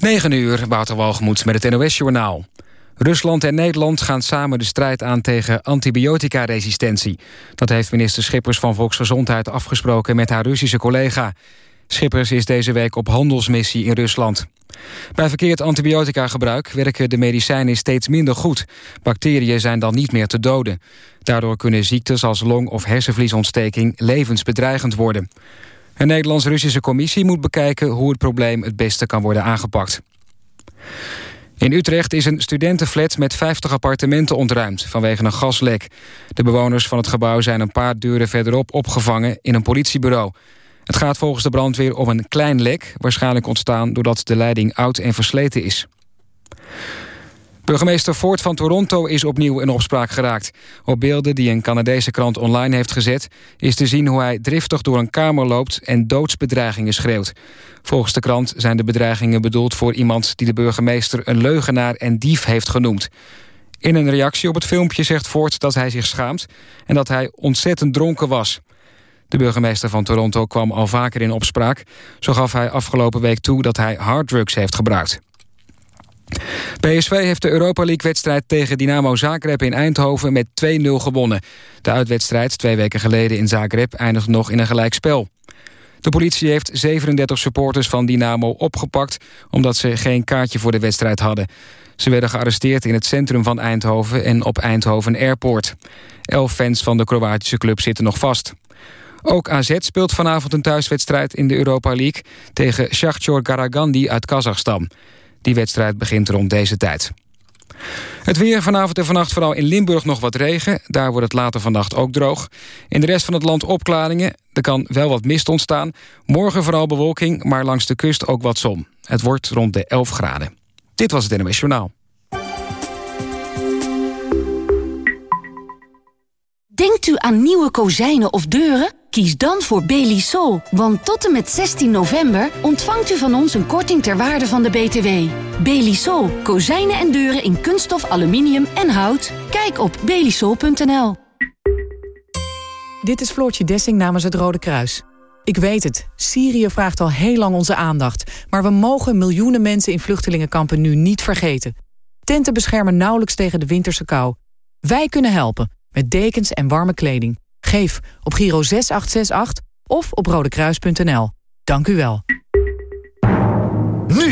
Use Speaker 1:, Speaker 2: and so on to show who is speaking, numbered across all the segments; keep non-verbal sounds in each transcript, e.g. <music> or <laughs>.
Speaker 1: 9 uur, Wouter met het NOS-journaal. Rusland en Nederland gaan samen de strijd aan tegen antibioticaresistentie. Dat heeft minister Schippers van Volksgezondheid afgesproken met haar Russische collega. Schippers is deze week op handelsmissie in Rusland. Bij verkeerd antibiotica-gebruik werken de medicijnen steeds minder goed. Bacteriën zijn dan niet meer te doden. Daardoor kunnen ziektes als long- of hersenvliesontsteking levensbedreigend worden. Een Nederlands-Russische commissie moet bekijken hoe het probleem het beste kan worden aangepakt. In Utrecht is een studentenflat met 50 appartementen ontruimd vanwege een gaslek. De bewoners van het gebouw zijn een paar deuren verderop opgevangen in een politiebureau. Het gaat volgens de brandweer om een klein lek, waarschijnlijk ontstaan doordat de leiding oud en versleten is. Burgemeester Ford van Toronto is opnieuw in opspraak geraakt. Op beelden die een Canadese krant online heeft gezet... is te zien hoe hij driftig door een kamer loopt en doodsbedreigingen schreeuwt. Volgens de krant zijn de bedreigingen bedoeld voor iemand... die de burgemeester een leugenaar en dief heeft genoemd. In een reactie op het filmpje zegt Ford dat hij zich schaamt... en dat hij ontzettend dronken was. De burgemeester van Toronto kwam al vaker in opspraak. Zo gaf hij afgelopen week toe dat hij harddrugs heeft gebruikt. PSV heeft de Europa League-wedstrijd tegen Dynamo Zagreb in Eindhoven met 2-0 gewonnen. De uitwedstrijd twee weken geleden in Zagreb eindigde nog in een gelijkspel. De politie heeft 37 supporters van Dynamo opgepakt... omdat ze geen kaartje voor de wedstrijd hadden. Ze werden gearresteerd in het centrum van Eindhoven en op Eindhoven Airport. Elf fans van de Kroatische club zitten nog vast. Ook AZ speelt vanavond een thuiswedstrijd in de Europa League... tegen Shakhtar Garagandi uit Kazachstan. Die wedstrijd begint rond deze tijd. Het weer vanavond en vannacht vooral in Limburg nog wat regen. Daar wordt het later vannacht ook droog. In de rest van het land opklaringen. Er kan wel wat mist ontstaan. Morgen vooral bewolking, maar langs de kust ook wat zon. Het wordt rond de 11 graden. Dit was het NMS Journaal.
Speaker 2: Denkt u aan nieuwe kozijnen of deuren? Kies dan voor Belisol, want tot en met 16 november ontvangt u van ons een korting ter waarde van de BTW. Belisol, kozijnen en deuren in kunststof, aluminium en hout. Kijk op belisol.nl.
Speaker 3: Dit is Floortje Dessing namens het Rode Kruis. Ik weet het, Syrië vraagt al heel lang onze aandacht... maar we mogen miljoenen mensen in vluchtelingenkampen nu niet vergeten. Tenten beschermen nauwelijks tegen de winterse kou. Wij kunnen helpen, met dekens en warme kleding. Geef op Giro 6868 of op rodekruis.nl. Dank u wel.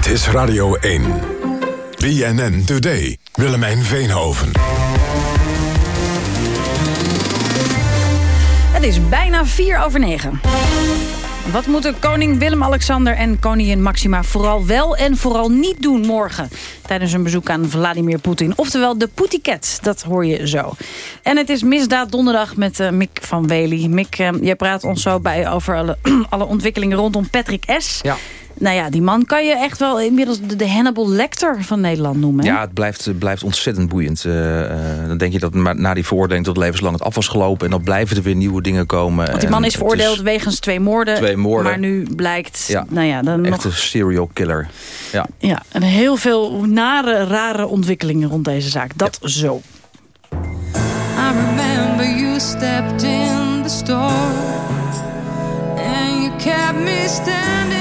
Speaker 4: Dit is Radio 1. BNN Today. Willemijn Veenhoven.
Speaker 5: Het is bijna vier over negen. Wat moeten koning Willem-Alexander en koningin Maxima vooral wel en vooral niet doen morgen? Tijdens een bezoek aan Vladimir Poetin. Oftewel de Poetiket, dat hoor je zo. En het is misdaad donderdag met uh, Mick van Wely. Mick, uh, jij praat ons zo bij over alle, <clears throat> alle ontwikkelingen rondom Patrick S.
Speaker 6: Ja.
Speaker 5: Nou ja, die man kan je echt wel inmiddels de, de Hannibal Lecter van Nederland noemen. Hè?
Speaker 6: Ja, het blijft, blijft ontzettend boeiend. Uh, uh, dan denk je dat na die veroordeling tot levenslang het af was gelopen... en dan blijven er weer nieuwe dingen komen.
Speaker 5: Want die man is veroordeeld is wegens twee moorden.
Speaker 6: Twee moorden.
Speaker 5: Maar nu blijkt...
Speaker 6: Ja,
Speaker 5: nou ja, dan
Speaker 6: echt
Speaker 5: nog...
Speaker 6: een serial killer. Ja.
Speaker 5: ja, en heel veel nare, rare ontwikkelingen rond deze zaak. Dat ja. zo.
Speaker 7: I remember you stepped in the store And you kept me standing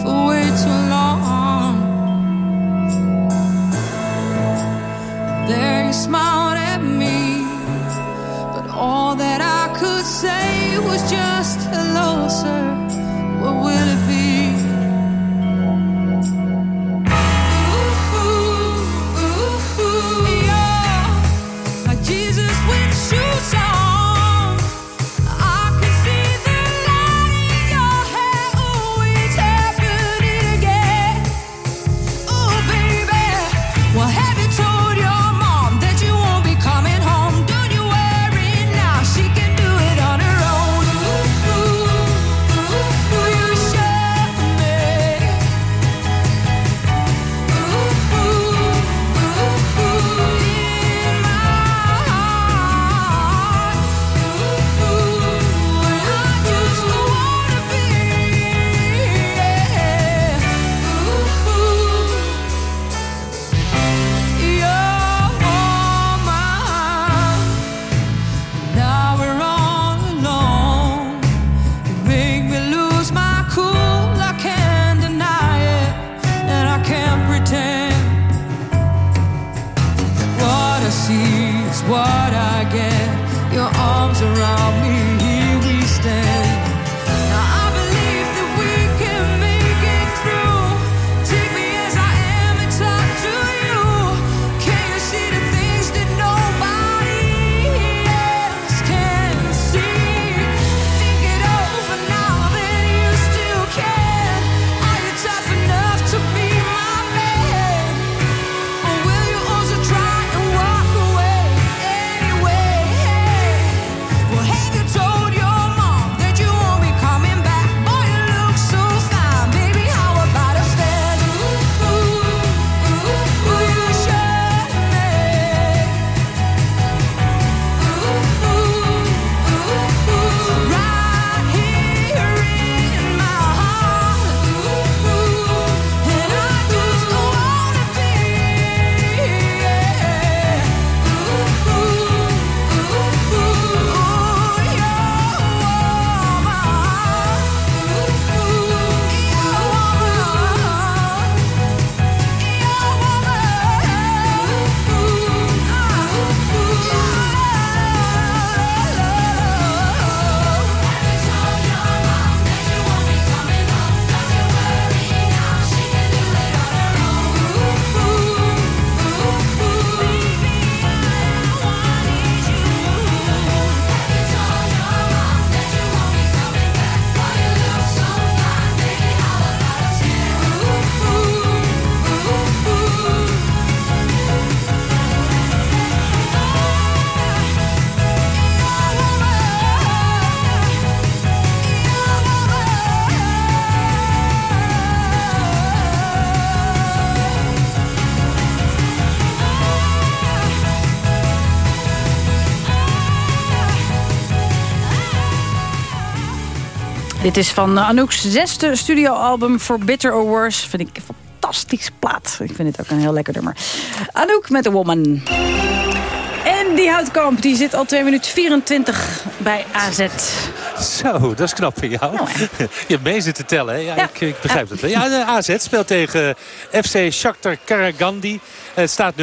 Speaker 7: for way too long. There you smiled at me, but all that I could say was just hello, sir. What will it be? what I get. Your arms around me.
Speaker 5: Dit is van Anouk's zesde studioalbum For Bitter or Worse. Vind ik een fantastisch plaat. Ik vind het ook een heel lekker nummer. Anouk met The Woman. En die Houtkamp die zit al 2 minuten 24 bij AZ. <laughs>
Speaker 8: Zo, dat is knap van jou.
Speaker 5: Nou, <laughs>
Speaker 8: je hebt mee zitten tellen. hè? Ja,
Speaker 5: Ja.
Speaker 8: Ik, ik begrijp het wel. Ja, de AZ speelt tegen FC Shakhtar Karagandi. Het staat 0-0.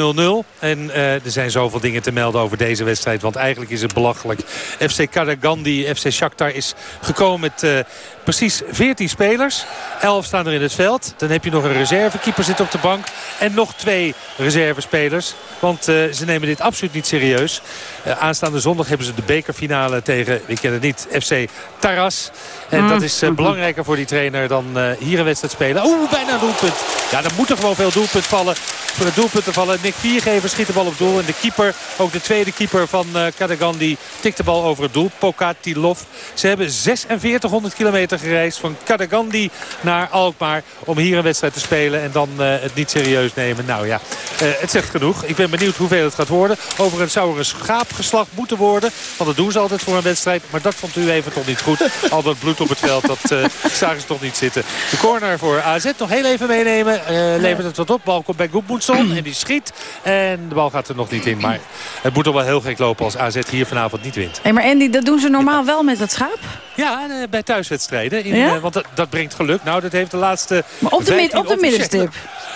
Speaker 8: En eh, er zijn zoveel dingen te melden over deze wedstrijd. Want eigenlijk is het belachelijk. FC Karagandi, FC Shakhtar is gekomen met eh, precies 14 spelers. 11 staan er in het veld. Dan heb je nog een reservekeeper zit op de bank. En nog twee reservespelers. Want eh, ze nemen dit absoluut niet serieus. Eh, aanstaande zondag hebben ze de bekerfinale tegen, ik ken het niet, FC Taras. En dat is eh, belangrijker voor die trainer dan eh, hier een wedstrijd spelen. Oeh, bijna een doelpunt. Ja, dan moet er gewoon veel doelpunt vallen. Voor het doelpunt te vallen. Nick Viergever schiet de bal op doel. En de keeper, ook de tweede keeper van eh Kadagandi, tikt de bal over het doel. Pokatilov. Ze hebben 4600 kilometer gereisd van Kadagandi naar Alkmaar. Om hier een wedstrijd te spelen en dan het niet serieus nemen. Nou ja, het zegt genoeg. Ik ben benieuwd hoeveel het gaat worden. Overigens zou er een schaap geslacht moeten worden. Want dat doen ze altijd voor een wedstrijd. Maar dat vond u even toch niet goed. <laughs> Al dat bloed op het veld, dat eh, zagen ze toch niet zitten. De corner voor AZ nog heel even meenemen. Eh, levert het wat op. Bal komt bij Goedmoedson en die schiet. En de bal gaat er nog niet in. Maar het moet toch wel heel gek lopen als AZ hier vanavond niet wint.
Speaker 5: Hey, maar Andy, dat doen ze normaal wel met dat schaap?
Speaker 8: Ja, eh, bij thuiswedstrijden. In,
Speaker 5: Ja?
Speaker 8: want dat, dat brengt geluk. Nou, dat heeft de laatste
Speaker 5: Maar op de, mid-
Speaker 8: 15
Speaker 5: op de middenstip?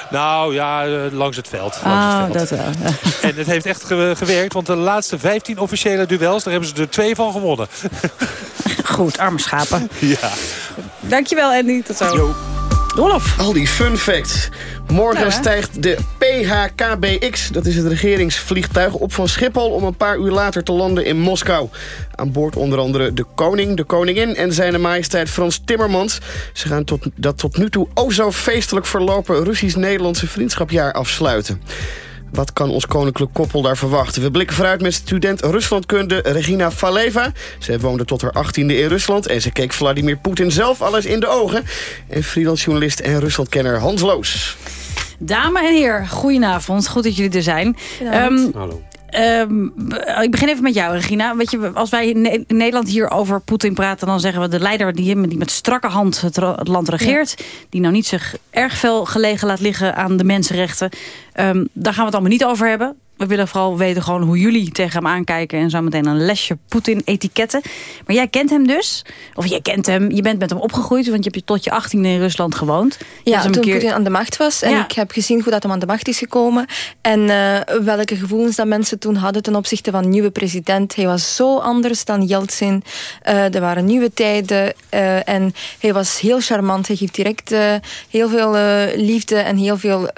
Speaker 8: Nou ja, langs het veld. Langs
Speaker 5: Ah,
Speaker 8: het veld.
Speaker 5: dat wel. ja. <laughs>
Speaker 8: En het heeft echt ge- gewerkt, want de laatste 15 officiële duels, daar hebben ze er twee van gewonnen. <laughs> <laughs>
Speaker 5: Goed, arme schapen. <laughs>
Speaker 8: ja.
Speaker 5: Dankjewel Andy, tot zo. Rolf.
Speaker 9: Al die fun facts. Morgen
Speaker 5: hè?
Speaker 9: stijgt de PHKBX, dat is het regeringsvliegtuig, op van Schiphol... om een paar uur later te landen in Moskou. Aan boord onder andere de koning, de koningin en zijn majesteit Frans Timmermans. Ze gaan tot, dat tot nu toe o zo feestelijk verlopen Russisch-Nederlandse vriendschapjaar afsluiten. Wat kan ons koninklijk koppel daar verwachten? We blikken vooruit met student Ruslandkunde Regina Faleva. Zij woonde tot haar 18e in Rusland... en ze keek Vladimir Poetin zelf alles in de ogen. En freelance journalist en Ruslandkenner Hans Loos.
Speaker 5: Dame en heer, goedenavond. Goed dat jullie er zijn. Ehm,
Speaker 8: Hallo.
Speaker 5: Ehm, ik begin even met jou, Regina. Weet je, als wij in Ne- in Nederland hier over Poetin praten... dan zeggen we de leider die, die met strakke hand het land regeert... die nou niet zich erg veel gelegen laat liggen aan de mensenrechten... Ehm, daar gaan we het allemaal niet over hebben. We willen vooral weten gewoon hoe jullie tegen hem aankijken... en zo meteen een lesje Poetin-etiketten. Maar jij kent hem dus. Of jij kent hem, je bent met hem opgegroeid... want je hebt tot je 18 in Rusland gewoond. Je
Speaker 10: Ja, toen
Speaker 5: keer-
Speaker 10: Poetin aan de macht was. En
Speaker 5: Ja.
Speaker 10: ik heb gezien hoe dat hem aan de macht is gekomen. En eh, welke gevoelens dat mensen toen hadden ten opzichte van een nieuwe president. Hij was zo anders dan Yeltsin. Eh, er waren nieuwe tijden. eh, en hij was heel charmant. Hij geeft direct heel veel liefde en heel veel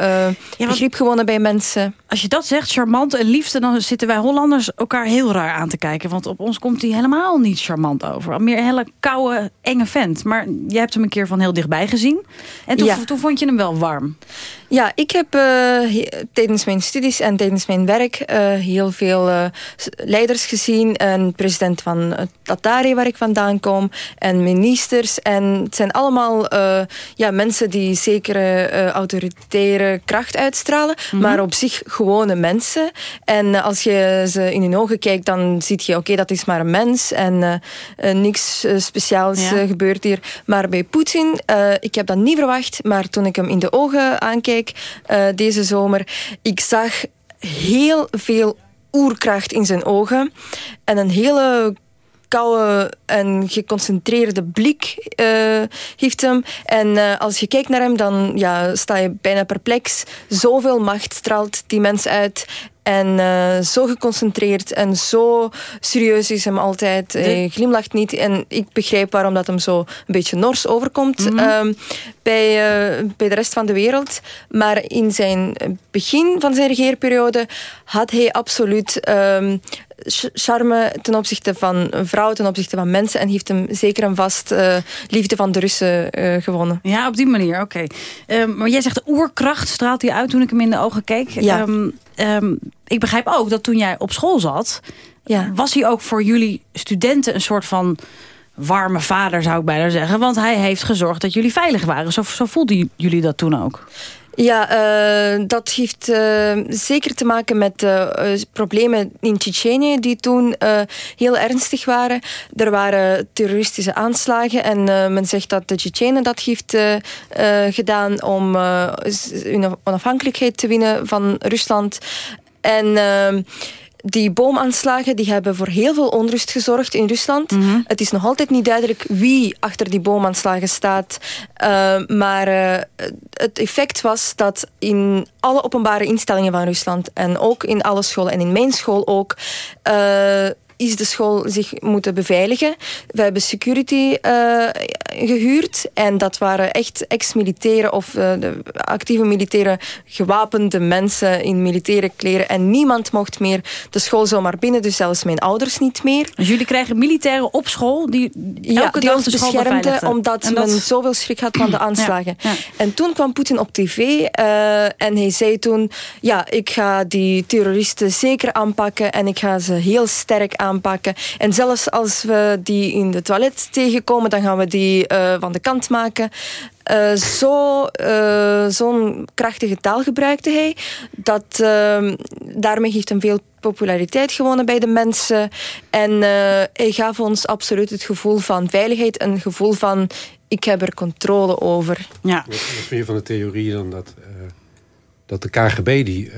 Speaker 10: begrip gewonnen bij mensen.
Speaker 5: Als je dat zegt, charmant en liefde... dan zitten wij Hollanders elkaar heel raar aan te kijken. Want op ons komt hij helemaal niet charmant over. Meer een hele koude, enge vent. Maar jij hebt hem een keer van heel dichtbij gezien. En toen,
Speaker 10: Ja.
Speaker 5: toen vond je hem wel warm.
Speaker 10: Ja, ik heb eh, tijdens mijn studies en tijdens mijn werk eh, heel veel eh, leiders gezien. Een president van Tatari, waar ik vandaan kom, en ministers. En het zijn allemaal ja, mensen die zekere autoritaire kracht uitstralen, maar op zich gewone mensen. En als je ze in hun ogen kijkt, dan zie je, oké, dat is maar een mens en niks speciaals
Speaker 5: Ja.
Speaker 10: gebeurt hier. Maar bij Poetin, ik heb dat niet verwacht, maar toen ik hem in de ogen eh, deze zomer, ik zag heel veel oerkracht in zijn ogen en een hele koude en geconcentreerde blik eh, heeft hem. En eh, als je kijkt naar hem, dan ja, sta je bijna perplex. Zoveel macht straalt die mens uit. En eh, zo geconcentreerd en zo serieus is hem altijd. Hij glimlacht niet. En ik begrijp waarom dat hem zo een beetje nors overkomt ehm, bij, eh, bij de rest van de wereld. Maar in zijn begin van zijn regeerperiode had hij absoluut ehm, charme ten opzichte van vrouwen, ten opzichte van mensen. En heeft hem zeker en vast eh, liefde van de Russen eh, gewonnen.
Speaker 5: Ja, op die manier, oké. Ehm, maar jij zegt de oerkracht straalt hij uit toen ik hem in de ogen keek.
Speaker 10: Ja.
Speaker 5: Ehm, ehm, ik begrijp ook dat toen jij op school zat...
Speaker 10: Ja.
Speaker 5: was hij ook voor jullie studenten een soort van warme vader, zou ik bijna zeggen. Want hij heeft gezorgd dat jullie veilig waren. Zo, zo voelden jullie dat toen ook.
Speaker 10: Ja, uh, dat heeft uh, zeker te maken met uh, problemen in Tsjetsjenië die toen heel ernstig waren. Er waren terroristische aanslagen en men zegt dat de Tsjetsjenen dat heeft gedaan om hun onafhankelijkheid te winnen van Rusland. En die boomaanslagen die hebben voor heel veel onrust gezorgd in Rusland. Mhm. Het is nog altijd niet duidelijk wie achter die boomaanslagen staat. Uh, maar uh, het effect was dat in alle openbare instellingen van Rusland... en ook in alle scholen en in mijn school ook... Uh, is de school zich moeten beveiligen. We hebben security uh, gehuurd. En dat waren echt ex-militairen of uh, de actieve militairen gewapende mensen in militaire kleren. En niemand mocht meer de school zomaar binnen. Dus zelfs mijn ouders niet meer.
Speaker 5: Dus jullie krijgen militairen op school die elke
Speaker 10: die
Speaker 5: dag
Speaker 10: ons beschermden. Omdat en men zoveel schrik had van de aanslagen. Ja, ja. En toen kwam Poetin op tv. Uh, en hij zei toen... Ja, ik ga die terroristen zeker aanpakken. En ik ga ze heel sterk aanpakken aanpakken. En zelfs als we die in de toilet tegenkomen, dan gaan we die uh, van de kant maken. Uh, zo, uh, Zo'n krachtige taal gebruikte hij. Dat, daarmee heeft hem veel populariteit gewonnen bij de mensen. En hij gaf ons absoluut het gevoel van veiligheid. Een gevoel van, ik heb er controle over.
Speaker 11: Ja. Wat, wat vind je van de theorie dan dat, dat de KGB die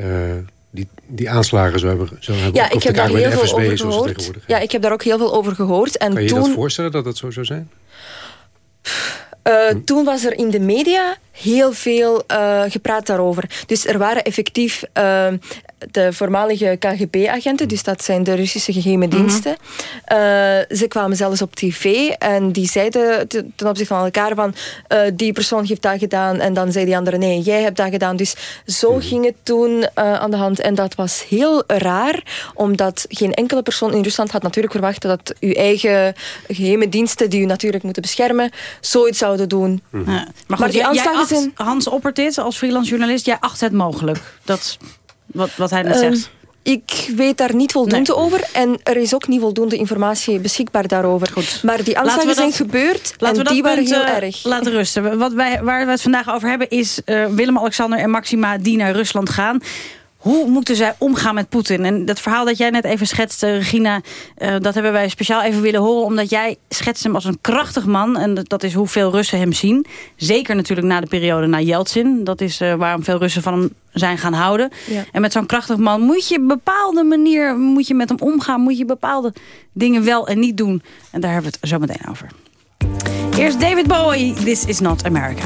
Speaker 11: die, die aanslagen zo hebben, zo hebben
Speaker 10: ja, ik heb daar heel veel over gehoord. Ja, ik heb daar ook heel veel over gehoord. En
Speaker 11: kan je
Speaker 10: toen...
Speaker 11: je dat voorstellen dat dat zo zou zijn?
Speaker 10: Uh, hm. Toen was er in de media heel veel uh, gepraat daarover. Dus er waren effectief uh, de voormalige KGB-agenten, dus dat zijn de Russische geheime mhm. diensten. Mm -hmm. ze kwamen zelfs op tv en die zeiden ten opzichte van elkaar van die persoon heeft dat gedaan en dan zei die andere nee, jij hebt dat gedaan. Dus zo mm -hmm. ging het toen aan de hand en dat was heel raar, omdat geen enkele persoon in Rusland had natuurlijk verwacht dat uw eigen geheime diensten, die u natuurlijk moeten beschermen, zoiets zouden doen.
Speaker 5: Mm -hmm. ja. Maar, goed, maar die zijn... Hans Oppertit als freelance journalist, jij acht het mogelijk. Dat wat, wat hij net ehm, zegt.
Speaker 10: Ik weet daar niet voldoende over. En er is ook niet voldoende informatie beschikbaar daarover.
Speaker 5: Goed.
Speaker 10: Maar die aanslagen zijn gebeurd en die waren heel uh, erg.
Speaker 5: Laten rusten. Wat wij, waar we het vandaag over hebben is uh, Willem-Alexander en Maxima die naar Rusland gaan. Hoe moeten zij omgaan met Poetin? En dat verhaal dat jij net even schetste, Regina... Uh, dat hebben wij speciaal even willen horen... omdat jij schetst hem als een krachtig man. En dat is hoe veel Russen hem zien. Zeker natuurlijk na de periode na Yeltsin. Dat is uh, waarom veel Russen van hem zijn gaan houden. Ja. En met zo'n krachtig man moet je bepaalde manier... moet je met hem omgaan, moet je bepaalde dingen wel en niet doen. En daar hebben we het zo meteen over. Eerst David Bowie, This is not America.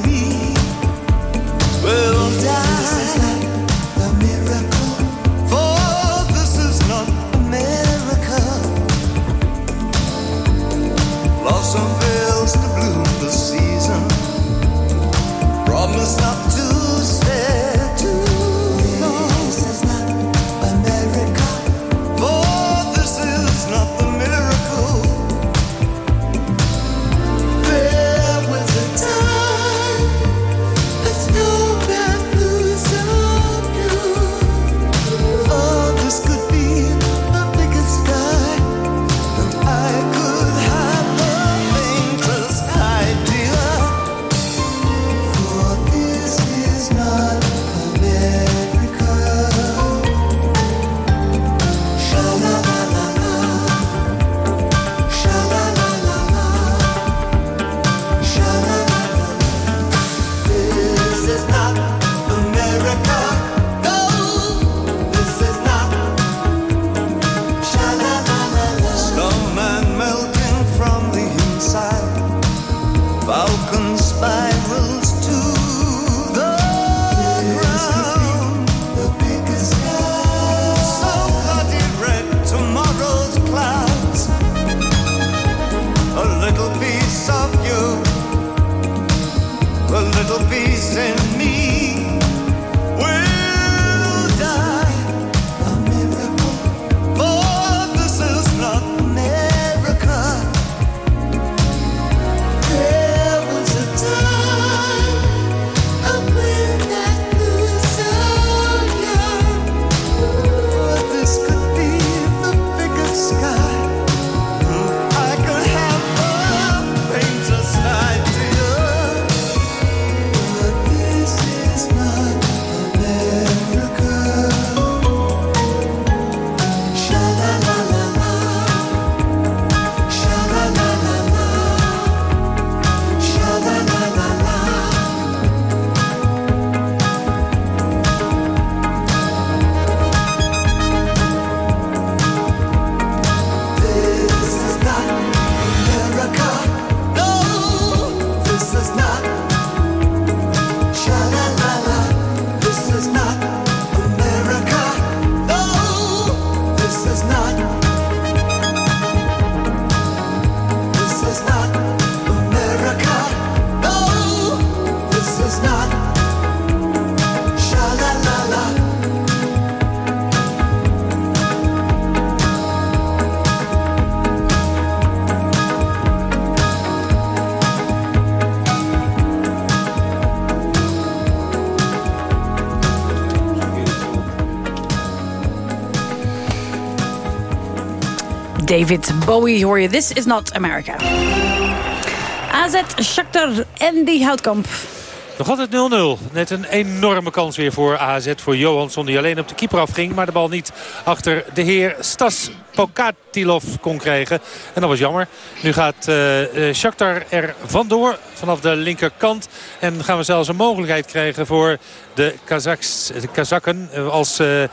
Speaker 12: bloom the season promise not
Speaker 5: David Bowie hoor je. This is not America. AZ, Shakhtar en die Houtkamp.
Speaker 8: Nog altijd 0-0. Net een enorme kans weer voor AZ. Voor Johansson die alleen op de keeper afging. Maar de bal niet achter de heer Stas Pokatilov kon krijgen. En dat was jammer. Nu gaat uh, uh, Shakhtar er vandoor vanaf de linkerkant. En gaan we zelfs een mogelijkheid krijgen voor de, Kazaks, de Kazakken. Als, uh,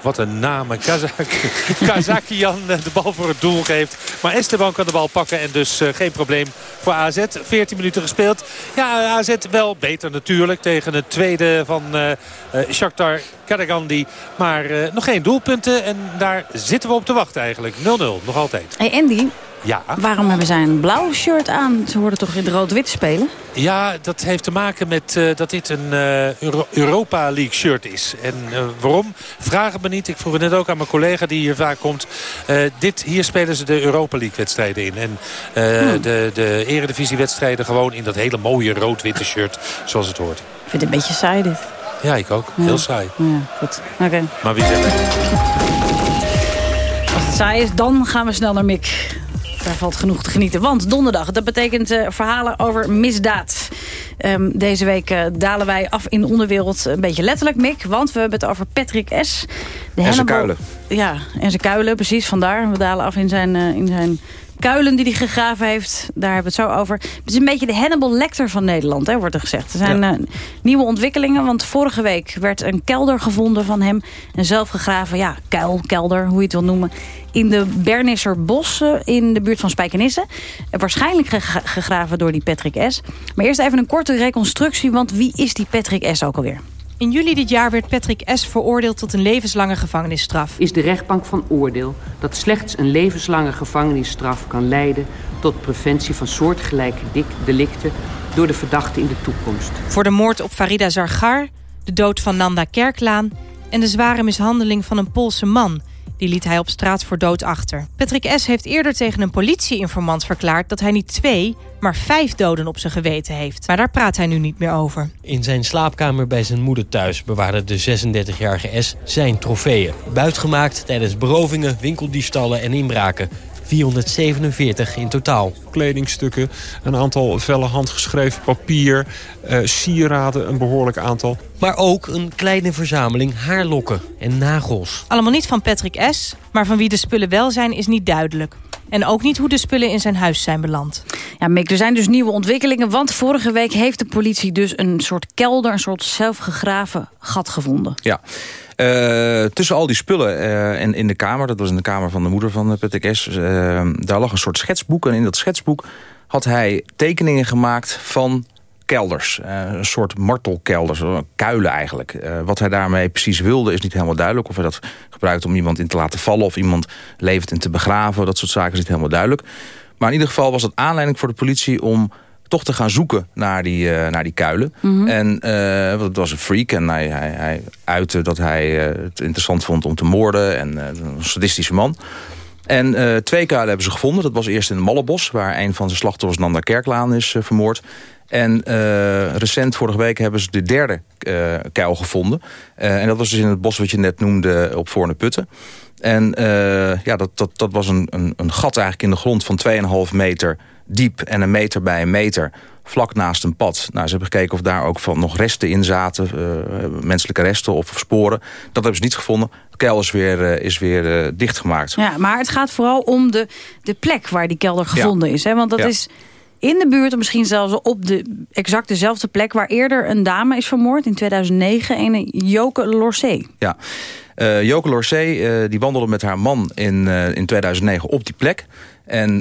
Speaker 8: wat een naam, Kazak, <laughs> Kazakian de bal voor het doel geeft. Maar Esteban kan de bal pakken en dus geen probleem voor AZ. 14 minuten gespeeld. Ja, AZ wel beter natuurlijk tegen het tweede van Shakhtar Karagandi. Maar nog geen doelpunten en daar zitten we op te wachten eigenlijk. 0-0, nog altijd.
Speaker 5: Hey Andy,
Speaker 8: ja.
Speaker 5: waarom hebben zij een blauw shirt aan? Ze hoorden toch in de rood-wit spelen?
Speaker 8: Ja, dat heeft te maken met uh, dat dit een uh, Euro Europa League shirt is. En uh, waarom? Vragen me niet. Ik vroeg het net ook aan mijn collega die hier vaak komt. dit, hier spelen ze de Europa League wedstrijden in. En hmm. de, de eredivisie wedstrijden gewoon in dat hele mooie rood-witte shirt. Zoals het hoort.
Speaker 5: Ik vind het een beetje saai dit.
Speaker 8: Ja, ik ook.
Speaker 5: Ja.
Speaker 8: Heel saai.
Speaker 5: Ja, goed. Oké. Okay.
Speaker 8: Maar wie zegt
Speaker 5: Als het saai is, dan gaan we snel naar Mick. Daar valt genoeg te genieten. Want donderdag, dat betekent uh, verhalen over misdaad. Um, deze week uh, dalen wij af in de onderwereld een beetje letterlijk, Mick. Want we hebben het over Patrick S.
Speaker 6: De en zijn kuilen.
Speaker 5: Ja, en zijn kuilen, precies. Vandaar, we dalen af in zijn, uh, in zijn kuilen die hij gegraven heeft. Daar hebben we het zo over. Het is een beetje de Hannibal Lecter van Nederland, hè, wordt er gezegd. Er zijn ja. uh, nieuwe ontwikkelingen, want vorige week werd een kelder gevonden van hem. Een zelf gegraven, ja, kuil, kelder, hoe je het wil noemen. In de Bernisser Bossen in de buurt van Spijkenisse. Waarschijnlijk gegraven door die Patrick S. Maar eerst even een korte reconstructie, want wie is die Patrick S ook alweer?
Speaker 13: In juli dit jaar werd Patrick S. veroordeeld tot een levenslange gevangenisstraf.
Speaker 14: Is de rechtbank van oordeel dat slechts een levenslange gevangenisstraf kan leiden tot preventie van soortgelijke delicten door de verdachte in de toekomst.
Speaker 13: Voor de moord op Farida Zargar, de dood van Nanda Kerklaan en de zware mishandeling van een Poolse man die liet hij op straat voor dood achter. Patrick S. heeft eerder tegen een politieinformant verklaard... dat hij niet twee, maar vijf doden op zijn geweten heeft. Maar daar praat hij nu niet meer over.
Speaker 15: In zijn slaapkamer bij zijn moeder thuis bewaarde de 36-jarige S. zijn trofeeën. Buitgemaakt tijdens berovingen, winkeldiefstallen en inbraken. 447 in totaal.
Speaker 16: Kledingstukken, een aantal vellen handgeschreven papier, uh, sieraden, een behoorlijk aantal.
Speaker 15: Maar ook een kleine verzameling haarlokken en nagels.
Speaker 13: Allemaal niet van Patrick S., maar van wie de spullen wel zijn is niet duidelijk. En ook niet hoe de spullen in zijn huis zijn beland.
Speaker 5: Ja, Mick, er zijn dus nieuwe ontwikkelingen. Want vorige week heeft de politie dus een soort kelder... een soort zelfgegraven gat gevonden.
Speaker 6: Ja. Uh, tussen al die spullen uh, en in de kamer... dat was in de kamer van de moeder van Patrick S... Uh, daar lag een soort schetsboek. En in dat schetsboek had hij tekeningen gemaakt van kelders. een soort martelkelders, kuilen eigenlijk. wat hij daarmee precies wilde is niet helemaal duidelijk. Of hij dat gebruikte om iemand in te laten vallen... of iemand levend in te begraven. Dat soort zaken is niet helemaal duidelijk. Maar in ieder geval was het aanleiding voor de politie... om toch te gaan zoeken naar die, uh, naar die kuilen. Mm -hmm. En uh, het was een freak en hij, hij, hij uitte dat hij uh, het interessant vond om te moorden. En een sadistische man. En twee kuilen hebben ze gevonden. Dat was eerst in het Mallebos, waar een van zijn slachtoffers Nanda Kerklaan is vermoord. En recent, vorige week, hebben ze de derde kuil gevonden. en dat was dus in het bos wat je net noemde op Voorne Putten. En ja, dat, dat, dat was een, een, een gat eigenlijk in de grond van 2,5 meter diep en een meter bij een meter vlak naast een pad. Nou, ze hebben gekeken of daar ook van nog resten in zaten, uh, menselijke resten of sporen. Dat hebben ze niet gevonden. De kelder is weer, uh, is weer uh, dichtgemaakt.
Speaker 5: Ja, maar het gaat vooral om de, de plek waar die kelder gevonden ja. is. Hè? Want dat ja. is in de buurt, misschien zelfs op de exact dezelfde plek... waar eerder een dame is vermoord in 2009, een Joke Lorcé.
Speaker 6: Ja, uh, Joke Lorcé uh, die wandelde met haar man in, uh, in 2009 op die plek... En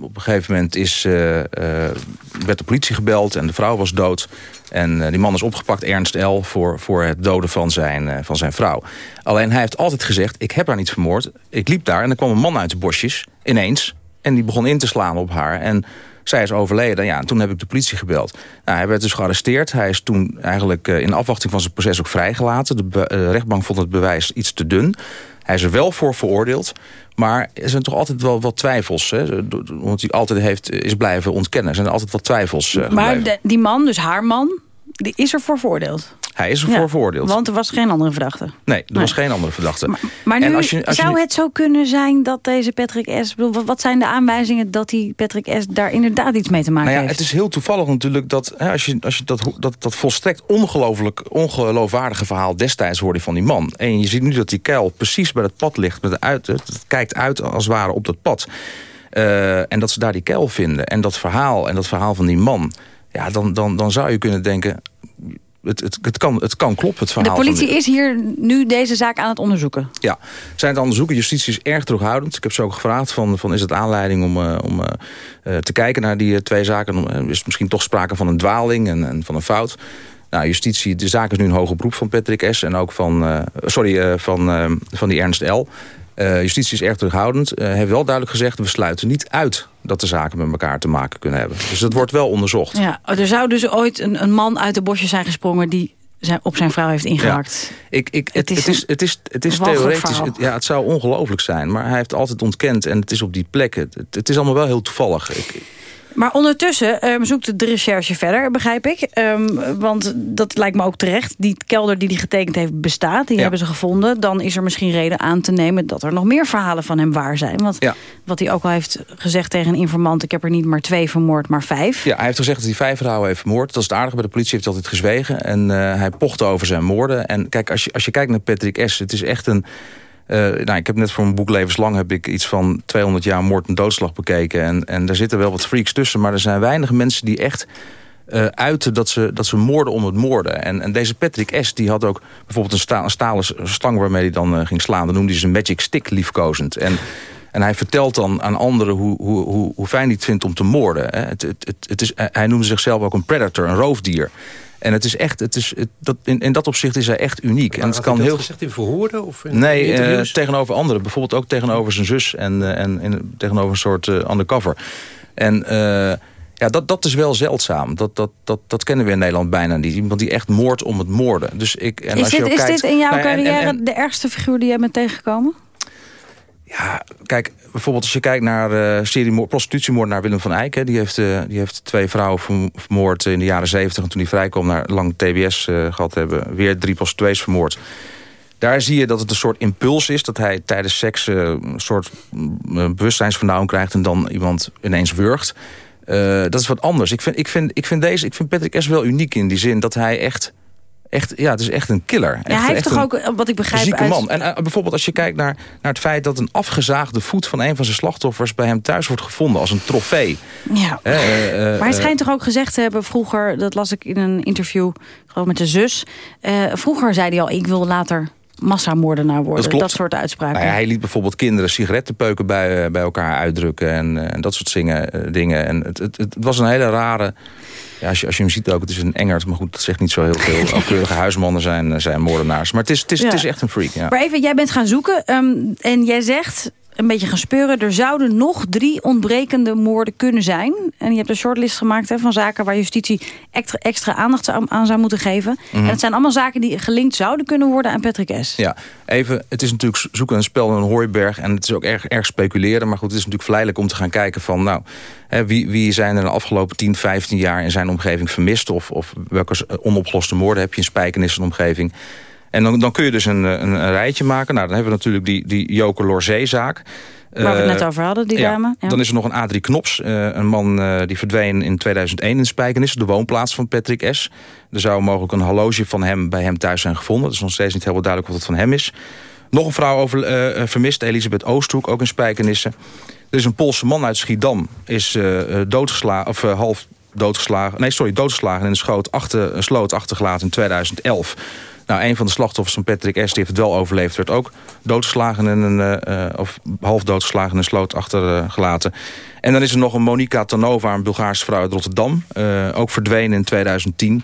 Speaker 6: op een gegeven moment is, werd de politie gebeld en de vrouw was dood. En die man is opgepakt, Ernst L., voor, voor het doden van zijn, van zijn vrouw. Alleen hij heeft altijd gezegd, ik heb haar niet vermoord. Ik liep daar en er kwam een man uit de bosjes, ineens. En die begon in te slaan op haar. En zij is overleden. Ja, en toen heb ik de politie gebeld. Nou, hij werd dus gearresteerd. Hij is toen eigenlijk in afwachting van zijn proces ook vrijgelaten. De, de rechtbank vond het bewijs iets te dun. Hij is er wel voor veroordeeld. Maar er zijn toch altijd wel wat twijfels. Hè? Want hij altijd heeft, is blijven ontkennen. Er zijn altijd wat twijfels uh,
Speaker 5: Maar de, die man, dus haar man, die is er voor veroordeeld?
Speaker 6: Hij is ervoor
Speaker 5: Ja,
Speaker 6: veroordeeld.
Speaker 5: Want er was geen andere verdachte.
Speaker 6: Nee, er was geen andere verdachte.
Speaker 5: Maar nu
Speaker 6: als je- als je
Speaker 5: zou
Speaker 6: nu-
Speaker 5: het zo kunnen zijn dat deze Patrick S... bedoel, wat- zijn de aanwijzingen dat die Patrick S. daar inderdaad iets mee te maken
Speaker 6: Nou ja,
Speaker 5: heeft?
Speaker 6: het is heel toevallig natuurlijk dat hè, als je, als je dat, dat, dat volstrekt ongelooflijk, ongeloofwaardige verhaal destijds hoorde van die man. En je ziet nu dat die kuil precies bij het pad ligt. Met de uit, het, het kijkt uit als het ware op dat pad. Eh, en dat ze daar die kuil vinden. En dat verhaal en dat verhaal van die man. Ja, dan, dan, dan zou je kunnen denken. Het, het, het, kan, het kan kloppen, het
Speaker 5: De
Speaker 6: verhaal. van
Speaker 5: politie is hier nu deze zaak aan het onderzoeken.
Speaker 6: ja, zijn het onderzoeken. Justitie is erg terughoudend. Ik heb ze ook gevraagd van, van is het aanleiding om, eh, om eh, eh, te kijken naar die twee zaken. Is misschien toch sprake van een dwaling en, en van een fout. Nou, justitie, de zaak is nu een hoger beroep van Patrick S. En ook van, sorry, van, van die Ernst L. Eh, justitie is erg terughoudend. Eh heeft wel duidelijk gezegd, we sluiten niet uit dat de zaken met elkaar te maken kunnen hebben. Dus dat wordt wel onderzocht.
Speaker 5: Ja, er zou dus ooit een, een man uit de bosjes zijn gesprongen... die zijn, op zijn vrouw heeft ingehakt.
Speaker 6: Ik, ik, het,
Speaker 5: is
Speaker 6: het, is, het is, het is
Speaker 5: walgelijk
Speaker 6: theoretisch, het, ja, het zou ongelooflijk zijn. Maar hij heeft altijd ontkend en het is op die plek. Het, het, het is allemaal wel heel toevallig. Ik,
Speaker 5: Maar ondertussen ehm, zoekt de recherche verder, begrijp ik. Ehm, want dat lijkt me ook terecht. Die kelder die hij getekend heeft bestaat. Die
Speaker 6: Ja.
Speaker 5: hebben ze gevonden. Dan is er misschien reden aan te nemen dat er nog meer verhalen van hem waar zijn. Want
Speaker 6: Ja.
Speaker 5: wat hij ook al heeft gezegd tegen een informant... ik heb er niet maar twee vermoord, maar vijf.
Speaker 6: ja, hij heeft gezegd dat hij vijf vrouwen heeft vermoord. Dat is het aardige. Bij de politie heeft hij altijd gezwegen. En eh, hij pochte over zijn moorden. En kijk, als je, als je kijkt naar Patrick S. Het is echt een... eh, nou, ik heb net voor mijn boek Levenslang heb ik iets van 200 jaar moord en doodslag bekeken. En, en daar zitten wel wat freaks tussen. Maar er zijn weinig mensen die echt eh, uiten dat ze, dat ze moorden om het moorden. En, en deze Patrick S. die had ook bijvoorbeeld een, sta, een stalen s- slang waarmee hij dan eh, ging slaan. Dan noemde hij een magic stick liefkozend. En, en hij vertelt dan aan anderen hoe, hoe, hoe, hoe fijn hij het vindt om te moorden. hè. Het, het, het, het is, hij noemde zichzelf ook een predator, een roofdier. En het is echt, het is, het, dat, in, in dat opzicht is hij echt uniek. en het
Speaker 11: Had
Speaker 6: kan
Speaker 11: dat
Speaker 6: heel
Speaker 11: gezegd in verhoorden? Of in
Speaker 6: Nee, eh, tegenover anderen. Bijvoorbeeld ook tegenover zijn zus en, eh, en, en tegenover een soort eh, undercover. En eh, ja, dat, dat is wel zeldzaam. Dat, dat, dat, dat kennen we in Nederland bijna niet. Iemand die echt moordt om het moorden. Dus ik, en
Speaker 5: is
Speaker 6: als je
Speaker 5: dit,
Speaker 6: ook
Speaker 5: is
Speaker 6: kijkt-
Speaker 5: dit in jouw
Speaker 6: Nou ja, en- en-
Speaker 5: carrière
Speaker 6: en-
Speaker 5: de ergste figuur die jij bent tegengekomen?
Speaker 6: Kijk, bijvoorbeeld als je kijkt naar uh, serie prostitutiemoordenaar Willem van Eyck. Hè, die, heeft, uh, die heeft twee vrouwen verm- vermoord in de jaren zeventig. En toen hij vrijkwam naar lang TBS uh, gehad hebben. Weer drie prostituees vermoord. Daar zie je dat het een soort impuls is. Dat hij tijdens seks een soort uh, bewustzijnsvernauwing krijgt. En dan iemand ineens wurgt. Dat is wat anders. Ik vind, ik, vind, ik, vind deze, ik vind Patrick S. wel uniek in die zin dat hij echt... Echt, ja, het is echt een killer.
Speaker 5: Ja, hij heeft toch ook, wat ik begrijp...
Speaker 6: zieke
Speaker 5: uit...
Speaker 6: man. En uh, bijvoorbeeld als je kijkt naar, naar het feit... dat een afgezaagde voet van een van zijn slachtoffers... bij hem thuis wordt gevonden als een trofee.
Speaker 5: Ja.
Speaker 6: Uh,
Speaker 5: maar hij schijnt toch ook gezegd te hebben vroeger... dat las ik in een interview geloof met de zus... vroeger zei hij al, ik wil later massamoordenaar worden.
Speaker 6: Dat,
Speaker 5: soort uitspraken.
Speaker 6: Nou ja, hij liet bijvoorbeeld kinderen sigarettenpeuken bij, bij elkaar uitdrukken... en, en dat soort zingen, dingen. En het, het, het was een hele rare... Ja, als je, als je hem ziet ook, het is een engert. Maar goed, dat zegt niet zo heel veel. Ook <laughs> keurige huismannen zijn, zijn moordenaars. Maar het is, het is, ja. het is echt een freak. Ja.
Speaker 5: Maar even, jij bent gaan zoeken. Um, en jij zegt, een beetje gaan speuren... er zouden nog drie ontbrekende moorden kunnen zijn. En je hebt een shortlist gemaakt hè, van zaken... waar justitie extra, extra aandacht aan zou moeten geven. Mm -hmm. En het zijn allemaal zaken die gelinkt zouden kunnen worden aan Patrick S.
Speaker 6: Ja, even, het is natuurlijk zoeken een spel in een hooiberg... en het is ook erg, erg speculeren. Maar goed, het is natuurlijk verleidelijk om te gaan kijken van... nou, hè, wie, wie zijn er de afgelopen 10, 15 jaar in zijn omgeving vermist... of, of welke onopgeloste moorden heb je in Spijkenis omgeving... En dan, dan kun je dus een, een, een, rijtje maken. Nou, dan hebben we natuurlijk die, die Joker Lorzee-zaak.
Speaker 5: Waar we het net over hadden, die
Speaker 6: ja,
Speaker 5: dame.
Speaker 6: Ja. Dan is er nog een Adrie Knops. Uh, een man uh, die verdween in 2001 in Spijkenis. De woonplaats van Patrick S. Er zou mogelijk een horloge van hem bij hem thuis zijn gevonden. Het is nog steeds niet helemaal duidelijk wat het van hem is. Nog een vrouw over, uh, vermist, Elisabeth Oosthoek, ook in Spijkenissen. Er is een Poolse man uit Schiedam. Is doodgeslagen, of half doodgeslagen. Nee, sorry, doodgeslagen in een, schoot achter, een sloot achtergelaten in 2011. Nou, een van de slachtoffers van Patrick S. die heeft het wel overleefd. Werd ook doodgeslagen in een, uh, of half doodgeslagen in een sloot achtergelaten. En dan is er nog een Monika Tanova, een Bulgaarse vrouw uit Rotterdam. Ook verdwenen in 2010.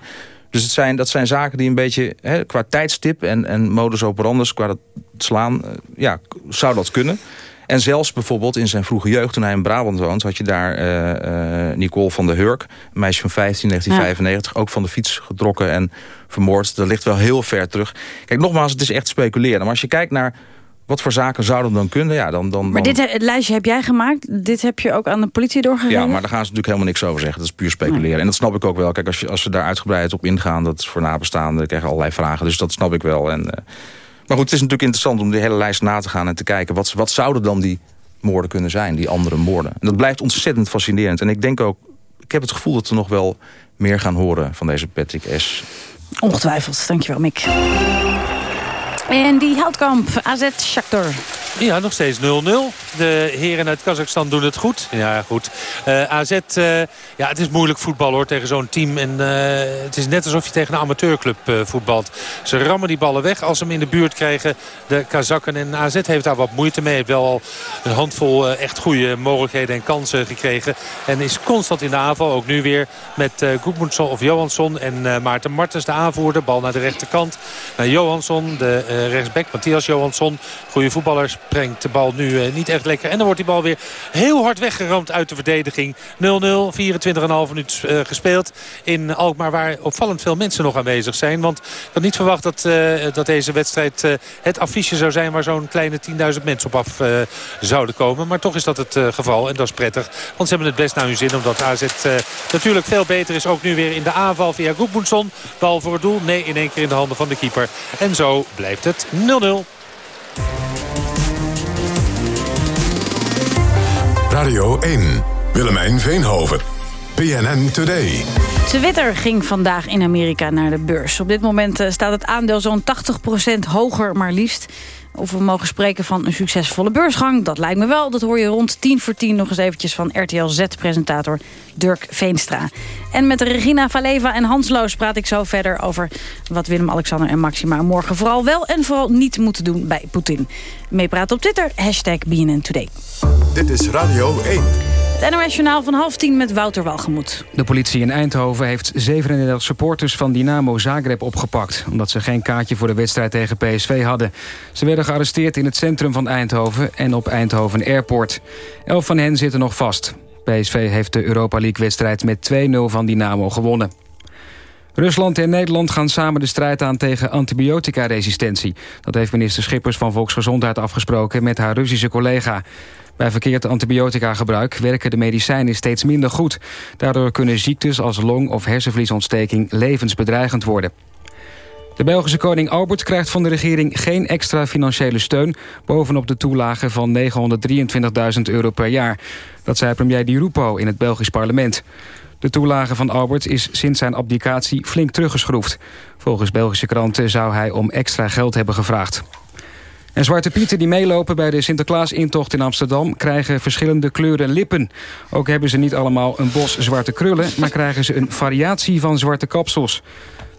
Speaker 6: Dus het zijn, dat zijn zaken die een beetje hè, qua tijdstip en, en modus operandus, qua het slaan, ja, zou dat kunnen. En zelfs bijvoorbeeld in zijn vroege jeugd, toen hij in Brabant woont... had je daar uh, uh, Nicole van der Hurk, een meisje van 15, 1995... Ja. ook van de fiets getrokken en vermoord. Dat ligt wel heel ver terug. Kijk, nogmaals, het is echt speculeren. Maar als je kijkt naar Wat voor zaken zouden dan kunnen? Ja, dan, dan,
Speaker 5: Maar
Speaker 6: dan-
Speaker 5: dit, het lijstje heb jij gemaakt. Dit heb je ook aan de politie doorgegeven?
Speaker 6: Ja, maar daar gaan ze natuurlijk helemaal niks over zeggen. Dat is puur speculeren. En dat snap ik ook wel. Kijk, als, je, als ze daar uitgebreid op ingaan... dat is voor nabestaanden, krijgen allerlei vragen. Dus dat snap ik wel. En, eh, maar goed, het is natuurlijk interessant om de hele lijst na te gaan... en te kijken, wat, wat zouden dan die moorden kunnen zijn? Die andere moorden. En dat blijft ontzettend fascinerend. En ik denk ook... Ik heb het gevoel dat we nog wel meer gaan horen van deze Patrick S.
Speaker 5: Ongetwijfeld, dankjewel Mick. En die Houtkamp, AZ Shakhtar.
Speaker 8: Ja, nog steeds 0-0. De heren uit Kazachstan doen het goed. Ja, goed. Eh, AZ, eh, ja, het is moeilijk voetbal hoor tegen zo'n team. En eh, het is net alsof je tegen een amateurclub voetbalt. Ze rammen die ballen weg als ze hem in de buurt krijgen. De Kazakken en AZ heeft daar wat moeite mee. Heeft wel al een handvol echt goede mogelijkheden en kansen gekregen. En is constant in de aanval. Ook nu weer met uh, of Johansson en Maarten Martens de aanvoerder. Bal naar de rechterkant. Naar Johansson, de eh, rechtsback. Matthias Johansson, goede voetballer, brengt de bal nu eh, niet echt lekker. En dan wordt die bal weer heel hard weggeramd uit de verdediging. 0-0, 24,5 minuut eh, gespeeld in Alkmaar waar opvallend veel mensen nog aanwezig zijn. Want ik had niet verwacht dat, dat deze wedstrijd het affiche zou zijn waar zo'n kleine 10.000 mensen op af zouden komen. Maar toch is dat het geval en dat is prettig. Want ze hebben het best naar hun zin omdat AZ natuurlijk veel beter is. Ook nu weer in de aanval via Goedmoensson. Bal voor het doel. Nee, in één keer in de handen van de keeper. En zo blijft het 0-0.
Speaker 4: Radio 1. Willemijn Veenhoven. PNN Today.
Speaker 5: Twitter ging vandaag in Amerika naar de beurs. Op dit moment eh, staat het aandeel zo'n 80% hoger maar liefst. Of we mogen spreken van een succesvolle beursgang, dat lijkt me wel. Dat hoor je rond 10 voor 10 nog eens eventjes van RTL Z-presentator Dirk Veenstra. En met Regina Valeva en Hans Loos praat ik zo verder over... wat Willem-Alexander en Maxima morgen vooral wel en vooral niet moeten doen bij Poetin. Meepraten op Twitter, hashtag BNN Today.
Speaker 4: Dit is Radio 1.
Speaker 5: Het NOS-journaal van half tien met Wouter Walgemoed.
Speaker 1: De politie in Eindhoven heeft 37 supporters van Dynamo Zagreb opgepakt... omdat ze geen kaartje voor de wedstrijd tegen PSV hadden. Ze werden gearresteerd in het centrum van Eindhoven en op Eindhoven Airport. Elf van hen zitten nog vast. PSV heeft de Europa League-wedstrijd met 2-0 van Dynamo gewonnen. Rusland en Nederland gaan samen de strijd aan tegen antibioticaresistentie. Dat heeft minister Schippers van Volksgezondheid afgesproken met haar Russische collega. Bij verkeerd antibiotica-gebruik werken de medicijnen steeds minder goed. Daardoor kunnen ziektes als long- of hersenvliesontsteking levensbedreigend worden. De Belgische koning Albert krijgt van de regering geen extra financiële steun... bovenop de toelage van 923.000 euro per jaar. Dat zei premier Di Rupo in het Belgisch parlement. De toelage van Albert is sinds zijn abdicatie flink teruggeschroefd. Volgens Belgische kranten zou hij om extra geld hebben gevraagd. En Zwarte Pieten die meelopen bij de Sinterklaas-intocht in Amsterdam... krijgen verschillende kleuren lippen. Ook hebben ze niet allemaal een bos zwarte krullen... maar krijgen ze een variatie van zwarte kapsels.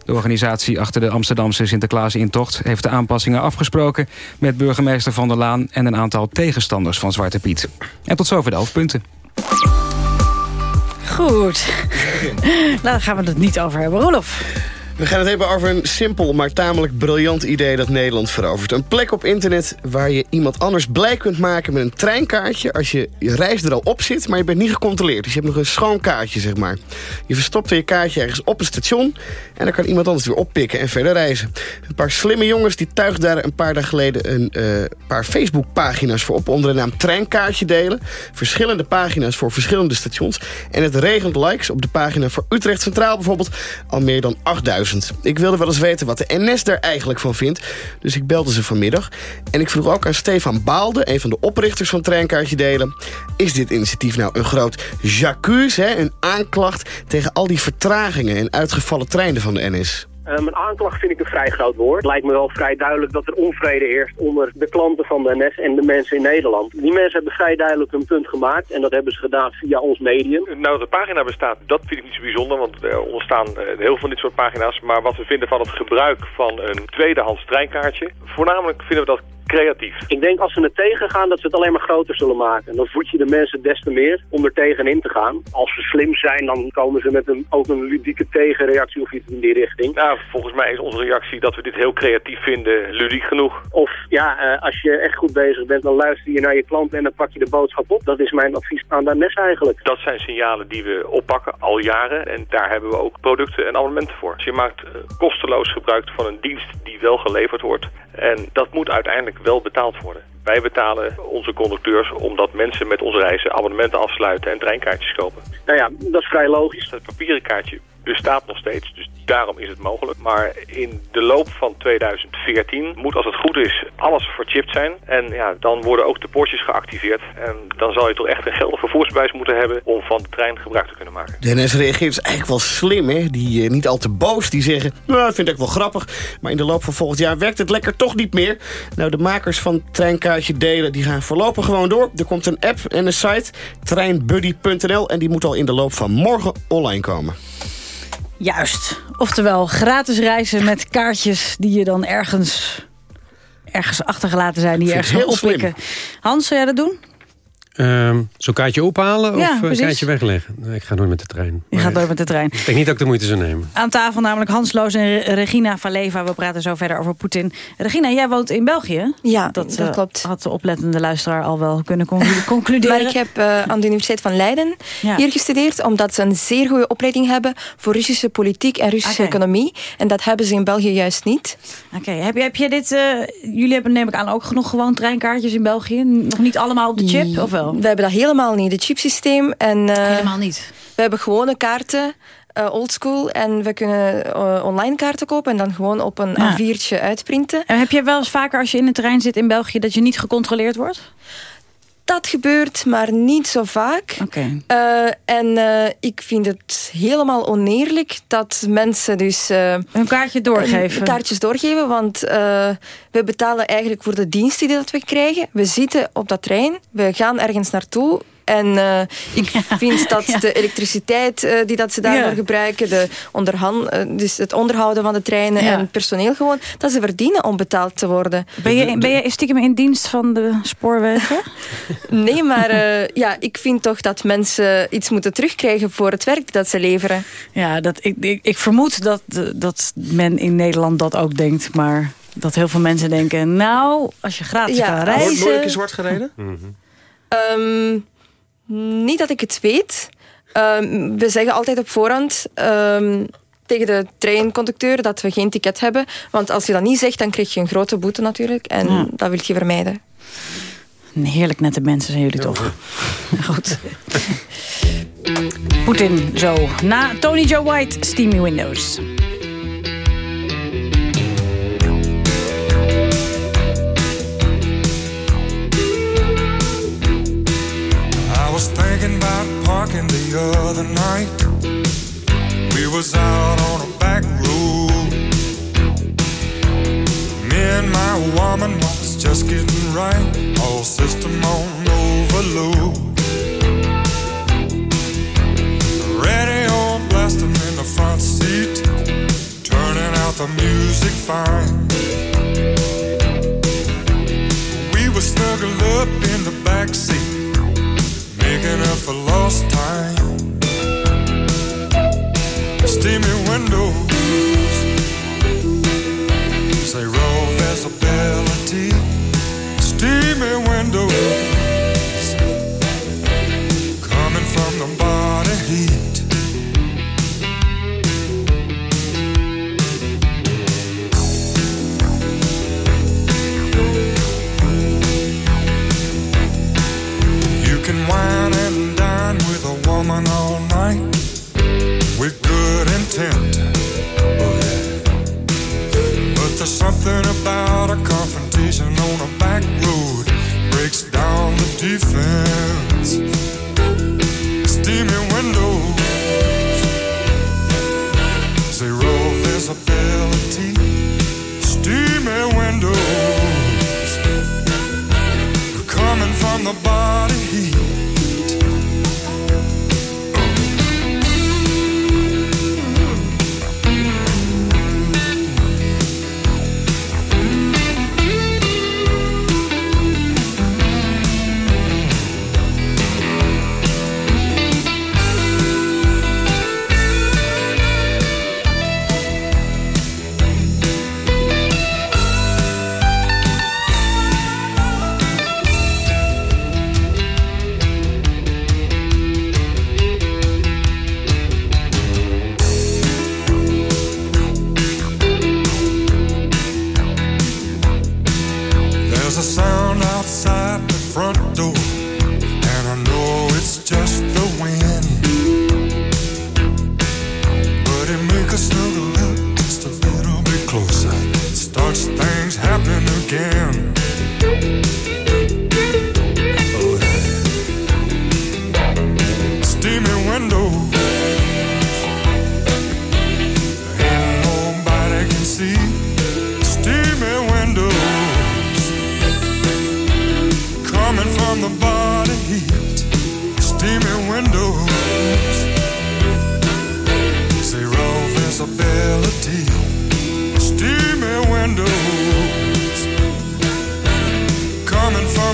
Speaker 1: De organisatie achter de Amsterdamse Sinterklaas-intocht... heeft de aanpassingen afgesproken met burgemeester Van der Laan... en een aantal tegenstanders van Zwarte Piet. En tot zover de hoofdpunten.
Speaker 5: Goed. nou, daar gaan we het niet over hebben. Rolof.
Speaker 9: We gaan het hebben over een simpel, maar tamelijk briljant idee dat Nederland verovert. Een plek op internet waar je iemand anders blij kunt maken met een treinkaartje... als je je reis er al op zit, maar je bent niet gecontroleerd. Dus je hebt nog een schoon kaartje, zeg maar. Je verstopt je kaartje ergens op het station... en dan kan iemand anders weer oppikken en verder reizen. Een paar slimme jongens die tuigden daar een paar dagen geleden... een eh, paar Facebook-pagina's voor op onder de naam Treinkaartje delen. Verschillende pagina's voor verschillende stations. En het regent likes op de pagina voor Utrecht Centraal bijvoorbeeld... al meer dan 8000. Ik wilde wel eens weten wat de NS daar eigenlijk van vindt. Dus ik belde ze vanmiddag. En ik vroeg ook aan Stefan Baalde, een van de oprichters van Treinkaartje Delen... is dit initiatief nou een groot hè, een aanklacht... tegen al die vertragingen en uitgevallen treinen van de NS?
Speaker 17: Um, een aanklacht vind ik een vrij groot woord. Het lijkt me wel vrij duidelijk dat er onvrede heerst onder de klanten van de NS en de mensen in Nederland. Die mensen hebben vrij duidelijk hun punt gemaakt en dat hebben ze gedaan via ons medium.
Speaker 18: Nou, dat de pagina bestaat, dat vind ik niet zo bijzonder, want er ontstaan eh, heel veel van dit soort pagina's. Maar wat we vinden van het gebruik van een tweedehands treinkaartje, voornamelijk vinden we dat creatief.
Speaker 17: Ik denk als ze het tegengaan dat ze het alleen maar groter zullen maken. En dan voed je de mensen des te meer om er tegenin te gaan. Als ze slim zijn, dan komen ze met een, ook een ludieke tegenreactie of iets in die richting.
Speaker 18: Nou, volgens mij is onze reactie dat we dit heel creatief vinden, ludiek genoeg.
Speaker 17: Of ja, uh, als je echt goed bezig bent, dan luister je naar je klant en dan pak je de boodschap op. Dat is mijn advies aan de NS eigenlijk.
Speaker 18: Dat zijn signalen die we oppakken al jaren en daar hebben we ook producten en abonnementen voor. Dus je maakt uh, kosteloos gebruik van een dienst die wel geleverd wordt. En dat moet uiteindelijk uiteindelijk wel betaald worden. Wij betalen onze conducteurs omdat mensen met onze reizen abonnementen afsluiten en treinkaartjes kopen.
Speaker 17: Nou ja, dat is vrij logisch.
Speaker 18: Dat papieren kaartje bestaat nog steeds, dus daarom is het mogelijk. Maar in de loop van 2014 moet als het goed is alles verchipt zijn. En ja, dan worden ook de poortjes geactiveerd. En dan zal je toch echt een geldig vervoersbewijs moeten hebben om van de trein gebruik te kunnen maken.
Speaker 9: De NS reageert dus eigenlijk wel slim, hè? Die eh, niet al te boos, die zeggen... nou, dat vind ik wel grappig, maar in de loop van volgend jaar werkt het lekker toch niet meer. Nou, de makers van treinkaartje delen, die gaan voorlopig gewoon door. Er komt een app en een site, treinbuddy.nl... en die moet al in de loop van morgen online komen.
Speaker 5: Juist. Oftewel, gratis reizen met kaartjes die je dan ergens, ergens achtergelaten zijn. Die je ergens
Speaker 11: heel
Speaker 5: oppikken. Hans, zou jij dat doen?
Speaker 11: Ehm, Zo'n kaartje ophalen
Speaker 5: Ja,
Speaker 11: of een
Speaker 5: precies.
Speaker 11: kaartje wegleggen? Nee, ik ga nooit met de trein.
Speaker 5: Je gaat door met de trein.
Speaker 11: Ik denk niet dat ik de moeite zou nemen.
Speaker 5: Aan tafel namelijk Hans Loos en Re- Regina Valeva. We praten zo verder over Poetin. Regina, jij woont in België.
Speaker 10: Ja,
Speaker 5: dat,
Speaker 10: dat
Speaker 5: eh,
Speaker 10: klopt.
Speaker 5: had de oplettende luisteraar al wel kunnen conclu- <laughs> concluderen.
Speaker 10: Maar ik heb eh, aan de Universiteit van Leiden hier gestudeerd... omdat ze een zeer goede opleiding hebben voor Russische politiek en Russische economie. En dat hebben ze in België juist niet.
Speaker 5: Oké, heb, je, heb je dit... eh, jullie hebben neem ik aan ook nog gewoon treinkaartjes in België? Nog niet allemaal op de chip, of wel?
Speaker 10: We hebben dat helemaal niet, het chipsysteem. En, eh,
Speaker 5: Helemaal niet?
Speaker 10: We hebben gewone kaarten, eh, oldschool. En we kunnen eh, online kaarten kopen en dan gewoon op een
Speaker 5: Ja.
Speaker 10: A4'tje uitprinten.
Speaker 5: En heb je wel eens vaker als je in de trein zit in België... dat je niet gecontroleerd wordt?
Speaker 10: Dat gebeurt, maar niet zo vaak. Eh, en eh, ik vind het helemaal oneerlijk dat mensen dus... eh,
Speaker 5: een kaartje doorgeven.
Speaker 10: kaartjes doorgeven, want we betalen eigenlijk voor de diensten die dat we krijgen. We zitten op dat trein, we gaan ergens naartoe... En eh, ik vind dat de elektriciteit eh, die dat ze daarvoor
Speaker 5: Ja.
Speaker 10: gebruiken, de onderhand, eh, dus het onderhouden van de treinen
Speaker 5: Ja.
Speaker 10: en het personeel gewoon, dat ze verdienen om betaald te worden.
Speaker 5: Ben je, ben je stiekem in dienst van de spoorwegen? <laughs>
Speaker 10: Nee, maar eh, ja, ik vind toch dat mensen iets moeten terugkrijgen voor het werk dat ze leveren.
Speaker 5: Ja, dat, ik, ik, ik vermoed dat, dat men in Nederland dat ook denkt. Maar dat heel veel mensen denken... nou, als je gratis
Speaker 10: Ja.
Speaker 5: kan
Speaker 10: Wordt
Speaker 5: reizen...
Speaker 10: nooit een keer
Speaker 6: zwart gereden?
Speaker 10: Ehm, niet dat ik het weet. Ehm, we zeggen altijd op voorhand ehm, tegen de treinconducteur dat we geen ticket hebben. Want als je dat niet zegt, dan krijg je een grote boete natuurlijk. En
Speaker 5: Ja.
Speaker 10: dat wil je vermijden.
Speaker 5: Heerlijk nette mensen zijn jullie toch. <laughs> Goed. Poetin zo. Na Tony Joe White, Steamy Windows.
Speaker 12: Thinking about parking the other night. We was out on a back road. Me and my woman was just getting right. All system on overload. Radio blasting in the front seat. Turning out the music fine. We were snuggled up in the back seat making up for lost time. Steamy windows, say roll visibility. Steamy windows, Oh, yeah. But there's something about a confrontation on a back road breaks down the defense.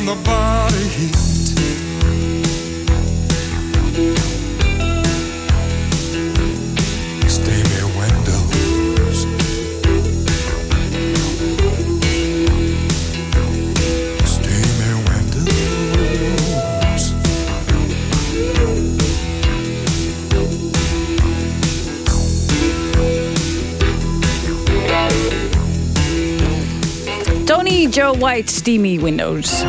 Speaker 12: From the body heat.
Speaker 5: Joe White, Steamy Windows.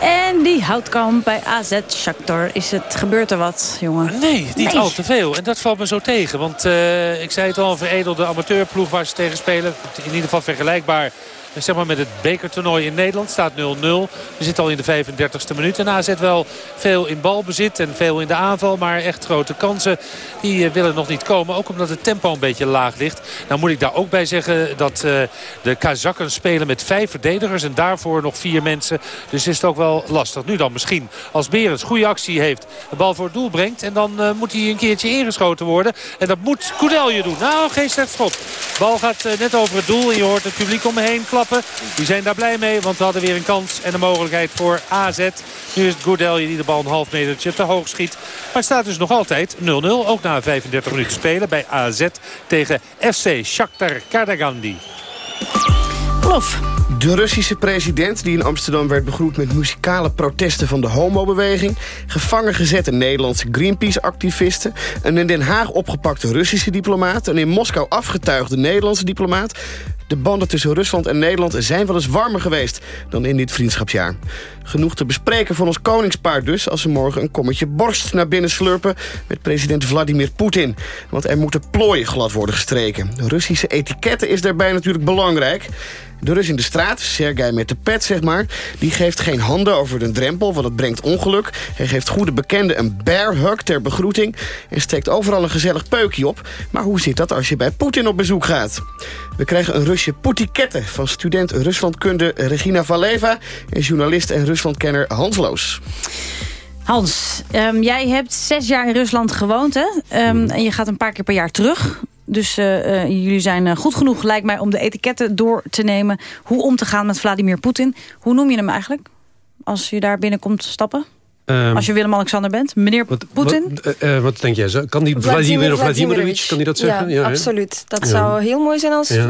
Speaker 5: En die houtkamp bij AZ Shakhtar. Is het, gebeurt er wat, jongen?
Speaker 8: Nee, niet
Speaker 5: Nee.
Speaker 8: al te veel. En dat valt me zo tegen. Want eh, ik zei het al, een veredelde amateurploeg waar ze tegen spelen. In ieder geval vergelijkbaar zeg maar met het bekertoernooi in Nederland. Staat 0-0. We zitten al in de 35e minuut. En AZ wel veel in balbezit en veel in de aanval. Maar echt grote kansen die eh, willen nog niet komen. Ook omdat het tempo een beetje laag ligt. Nou moet ik daar ook bij zeggen dat eh, de Kazakken spelen met vijf verdedigers. En daarvoor nog vier mensen. Dus is het ook wel lastig. Nu dan misschien als Berends goede actie heeft. De bal voor het doel brengt. En dan eh, moet hij een keertje ingeschoten worden. En dat moet Koudelje doen. Nou, geen slecht schot. Bal gaat net over het doel. En je hoort het publiek om me heen klappen. Die zijn daar blij mee. Want we hadden weer een kans en een mogelijkheid voor AZ. Nu is het Goudelje die de bal een half metertje te hoog schiet. Maar het staat dus nog altijd 0-0. Ook na 35 minuten spelen bij AZ tegen FC Shakhtar Kardagandi.
Speaker 5: Plof.
Speaker 9: De Russische president, die in Amsterdam werd begroet met muzikale protesten van de homobeweging. Gevangen gezette Nederlandse Greenpeace-activisten. Een in Den Haag opgepakte Russische diplomaat. Een in Moskou afgetuigde Nederlandse diplomaat. De banden tussen Rusland en Nederland zijn wel eens warmer geweest dan in dit vriendschapsjaar. Genoeg te bespreken voor ons koningspaar dus... als ze morgen een kommetje borst naar binnen slurpen met president Vladimir Poetin. Want er moeten plooien glad worden gestreken. Russische etiketten is daarbij natuurlijk belangrijk. De Rus in de straat, Sergei met de pet zeg maar... die geeft geen handen over de drempel, want dat brengt ongeluk. Hij geeft goede bekenden een bear hug ter begroeting... en steekt overal een gezellig peukje op. Maar hoe zit dat als je bij Poetin op bezoek gaat? We krijgen een Rusje Poetikette van student Ruslandkunde Regina Valeva... en journalist en Ruslandkenner Hans Loos.
Speaker 5: Hans, ehm, jij hebt zes jaar in Rusland gewoond, hè? Ehm, en je gaat een paar keer per jaar terug. Dus eh, eh, jullie zijn eh, goed genoeg, lijkt mij, om de etiketten door te nemen. Hoe om te gaan met Vladimir Poetin. Hoe noem je hem eigenlijk? Als je daar binnenkomt stappen?
Speaker 11: Ehm,
Speaker 5: Als je Willem-Alexander bent? Meneer Poetin?
Speaker 11: Wat, wat denk jij? Zo- Kan die Vladimir of Vladimirovich, kan die dat zeggen?
Speaker 10: Ja, absoluut. Dat
Speaker 11: Ja.
Speaker 10: zou heel mooi zijn als
Speaker 11: Ja.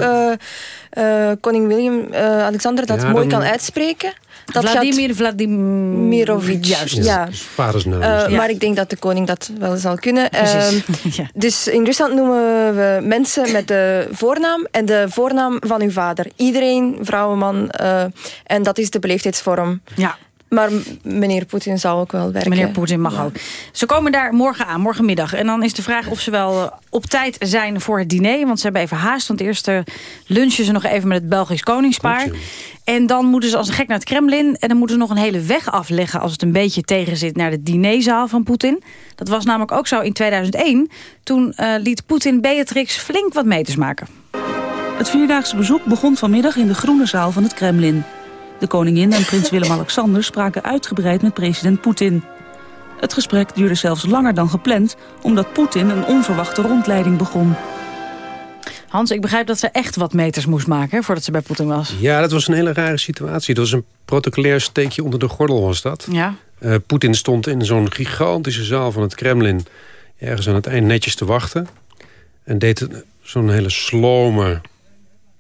Speaker 10: eh, eh, koning William eh, Alexander dat
Speaker 11: Ja,
Speaker 10: mooi
Speaker 11: dan-
Speaker 10: kan uitspreken. Dat
Speaker 5: Vladimir
Speaker 10: Vladimirovic.
Speaker 5: Juist.
Speaker 10: Ja.
Speaker 11: Dus vadersnaam.
Speaker 10: Eh,
Speaker 11: dat.
Speaker 10: Maar ik denk dat de koning dat wel zal kunnen.
Speaker 5: Precies.
Speaker 10: Ehm, <laughs> Dus in Rusland noemen we mensen met de voornaam en de voornaam van uw vader. Iedereen, vrouw, man. eh, en dat is de beleefdheidsvorm.
Speaker 5: Ja.
Speaker 10: Maar meneer Poetin zou ook wel werken.
Speaker 5: Meneer Poetin mag
Speaker 10: Ja.
Speaker 5: ook. Ze komen daar morgen aan, morgenmiddag. En dan is de vraag of ze wel eh, op tijd zijn voor het diner. Want ze hebben even haast. Want eerst eh, lunchen ze nog even met het Belgisch koningspaar. En dan moeten ze als een gek naar het Kremlin. En dan moeten ze nog een hele weg afleggen... als het een beetje tegen zit naar de dinerzaal van Poetin. Dat was namelijk ook zo in 2001. Toen eh, liet Poetin Beatrix flink wat meters maken.
Speaker 19: Het vierdaagse bezoek begon vanmiddag in de groene zaal van het Kremlin. De koningin en prins Willem-Alexander spraken uitgebreid met president Poetin. Het gesprek duurde zelfs langer dan gepland... omdat Poetin een onverwachte rondleiding begon.
Speaker 5: Hans, ik begrijp dat ze echt wat meters moest maken... hè, voordat ze bij Poetin was.
Speaker 11: Ja, dat was een hele rare situatie. Dat was een protocolair steekje onder de gordel was dat.
Speaker 5: Ja.
Speaker 11: Eh, Poetin stond in zo'n gigantische zaal van het Kremlin... ergens aan het eind netjes te wachten. En deed een- zo'n hele slome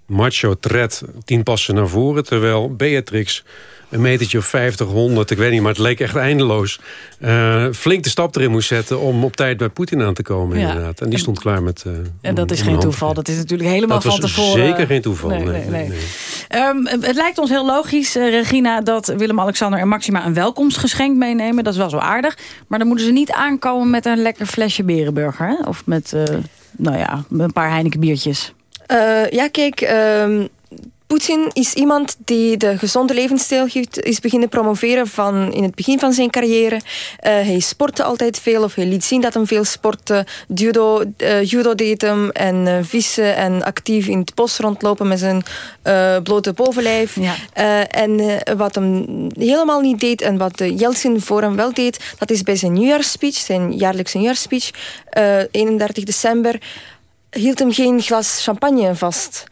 Speaker 11: macho tred tien passen naar voren... terwijl Beatrix een metertje of 50, 100, ik weet niet... maar het leek echt eindeloos... eh, flink de stap erin moest zetten om op tijd bij Poetin aan te komen
Speaker 5: Ja.
Speaker 11: inderdaad. En die stond klaar met... eh,
Speaker 5: En dat is geen
Speaker 11: hand.
Speaker 5: toeval. Dat is natuurlijk helemaal
Speaker 11: Dat
Speaker 5: van
Speaker 11: was
Speaker 5: tevoren.
Speaker 11: zeker geen toeval.
Speaker 5: Nee,
Speaker 11: nee.
Speaker 5: Ehm, het lijkt ons heel logisch, eh, Regina, dat Willem-Alexander en Maxima een welkomstgeschenk meenemen. Dat is wel zo aardig. Maar dan moeten ze niet aankomen met een lekker flesje berenburger. Hè? Of met, nou ja, een paar Heineken biertjes.
Speaker 10: Eh, ja, kijk, ehm, Poetin is iemand die de gezonde levensstijl is beginnen promoveren van in het begin van zijn carrière. Uh, hij sportte altijd veel, of hij liet zien dat hij veel sportte. Judo, uh, judo deed hem en uh, vissen en actief in het bos rondlopen met zijn blote bovenlijf. Ja. en wat hem helemaal niet deed en wat Yeltsin voor hem wel deed, dat is bij zijn nieuwjaarsspeech, zijn jaarlijkse nieuwjaarsspeech, 31 december, hield hem geen glas champagne vast.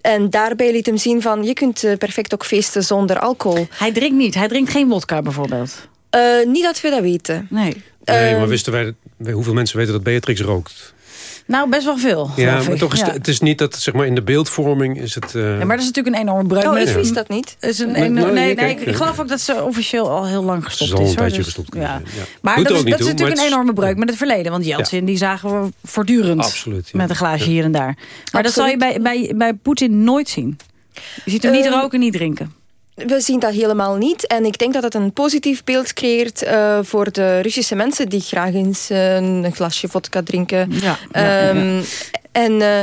Speaker 10: En daarbij liet hem zien van... je kunt eh, perfect ook feesten zonder alcohol.
Speaker 5: Hij drinkt niet. Hij drinkt geen wodka bijvoorbeeld.
Speaker 10: Uh, niet dat we dat weten.
Speaker 5: Nee.
Speaker 11: Nee, maar wisten wij... Hoeveel mensen weten dat Beatrix rookt?
Speaker 5: Nou, best wel veel.
Speaker 11: Ja, maar toch is het, het, is niet dat, zeg maar, in de beeldvorming is het... Uh...
Speaker 5: Ja, maar dat is natuurlijk een enorme breuk.
Speaker 10: Oh, ik wist dat niet.
Speaker 5: Is een, een, nee, nee, nee, ik geloof ook dat ze officieel al heel lang gestopt
Speaker 11: ze
Speaker 5: is.
Speaker 11: Al een tijdje
Speaker 5: dus,
Speaker 11: gestopt.
Speaker 5: Ja.
Speaker 11: ja.
Speaker 5: Maar
Speaker 11: Doet
Speaker 5: dat, is,
Speaker 11: niet
Speaker 5: dat is natuurlijk een enorme breuk met het verleden. Want Jeltsin, ja. die zagen we voortdurend
Speaker 11: Absoluut, ja.
Speaker 5: met een glaasje hier en daar. Maar dat zal je bij, bij, bij Poetin nooit zien. Je ziet hem niet
Speaker 10: Uh,
Speaker 5: roken, niet drinken.
Speaker 10: We zien dat helemaal niet. En ik denk dat het een positief beeld creëert uh, voor de Russische mensen... die graag eens uh, een glasje vodka drinken.
Speaker 5: Ja,
Speaker 10: ja, um, ja. En uh,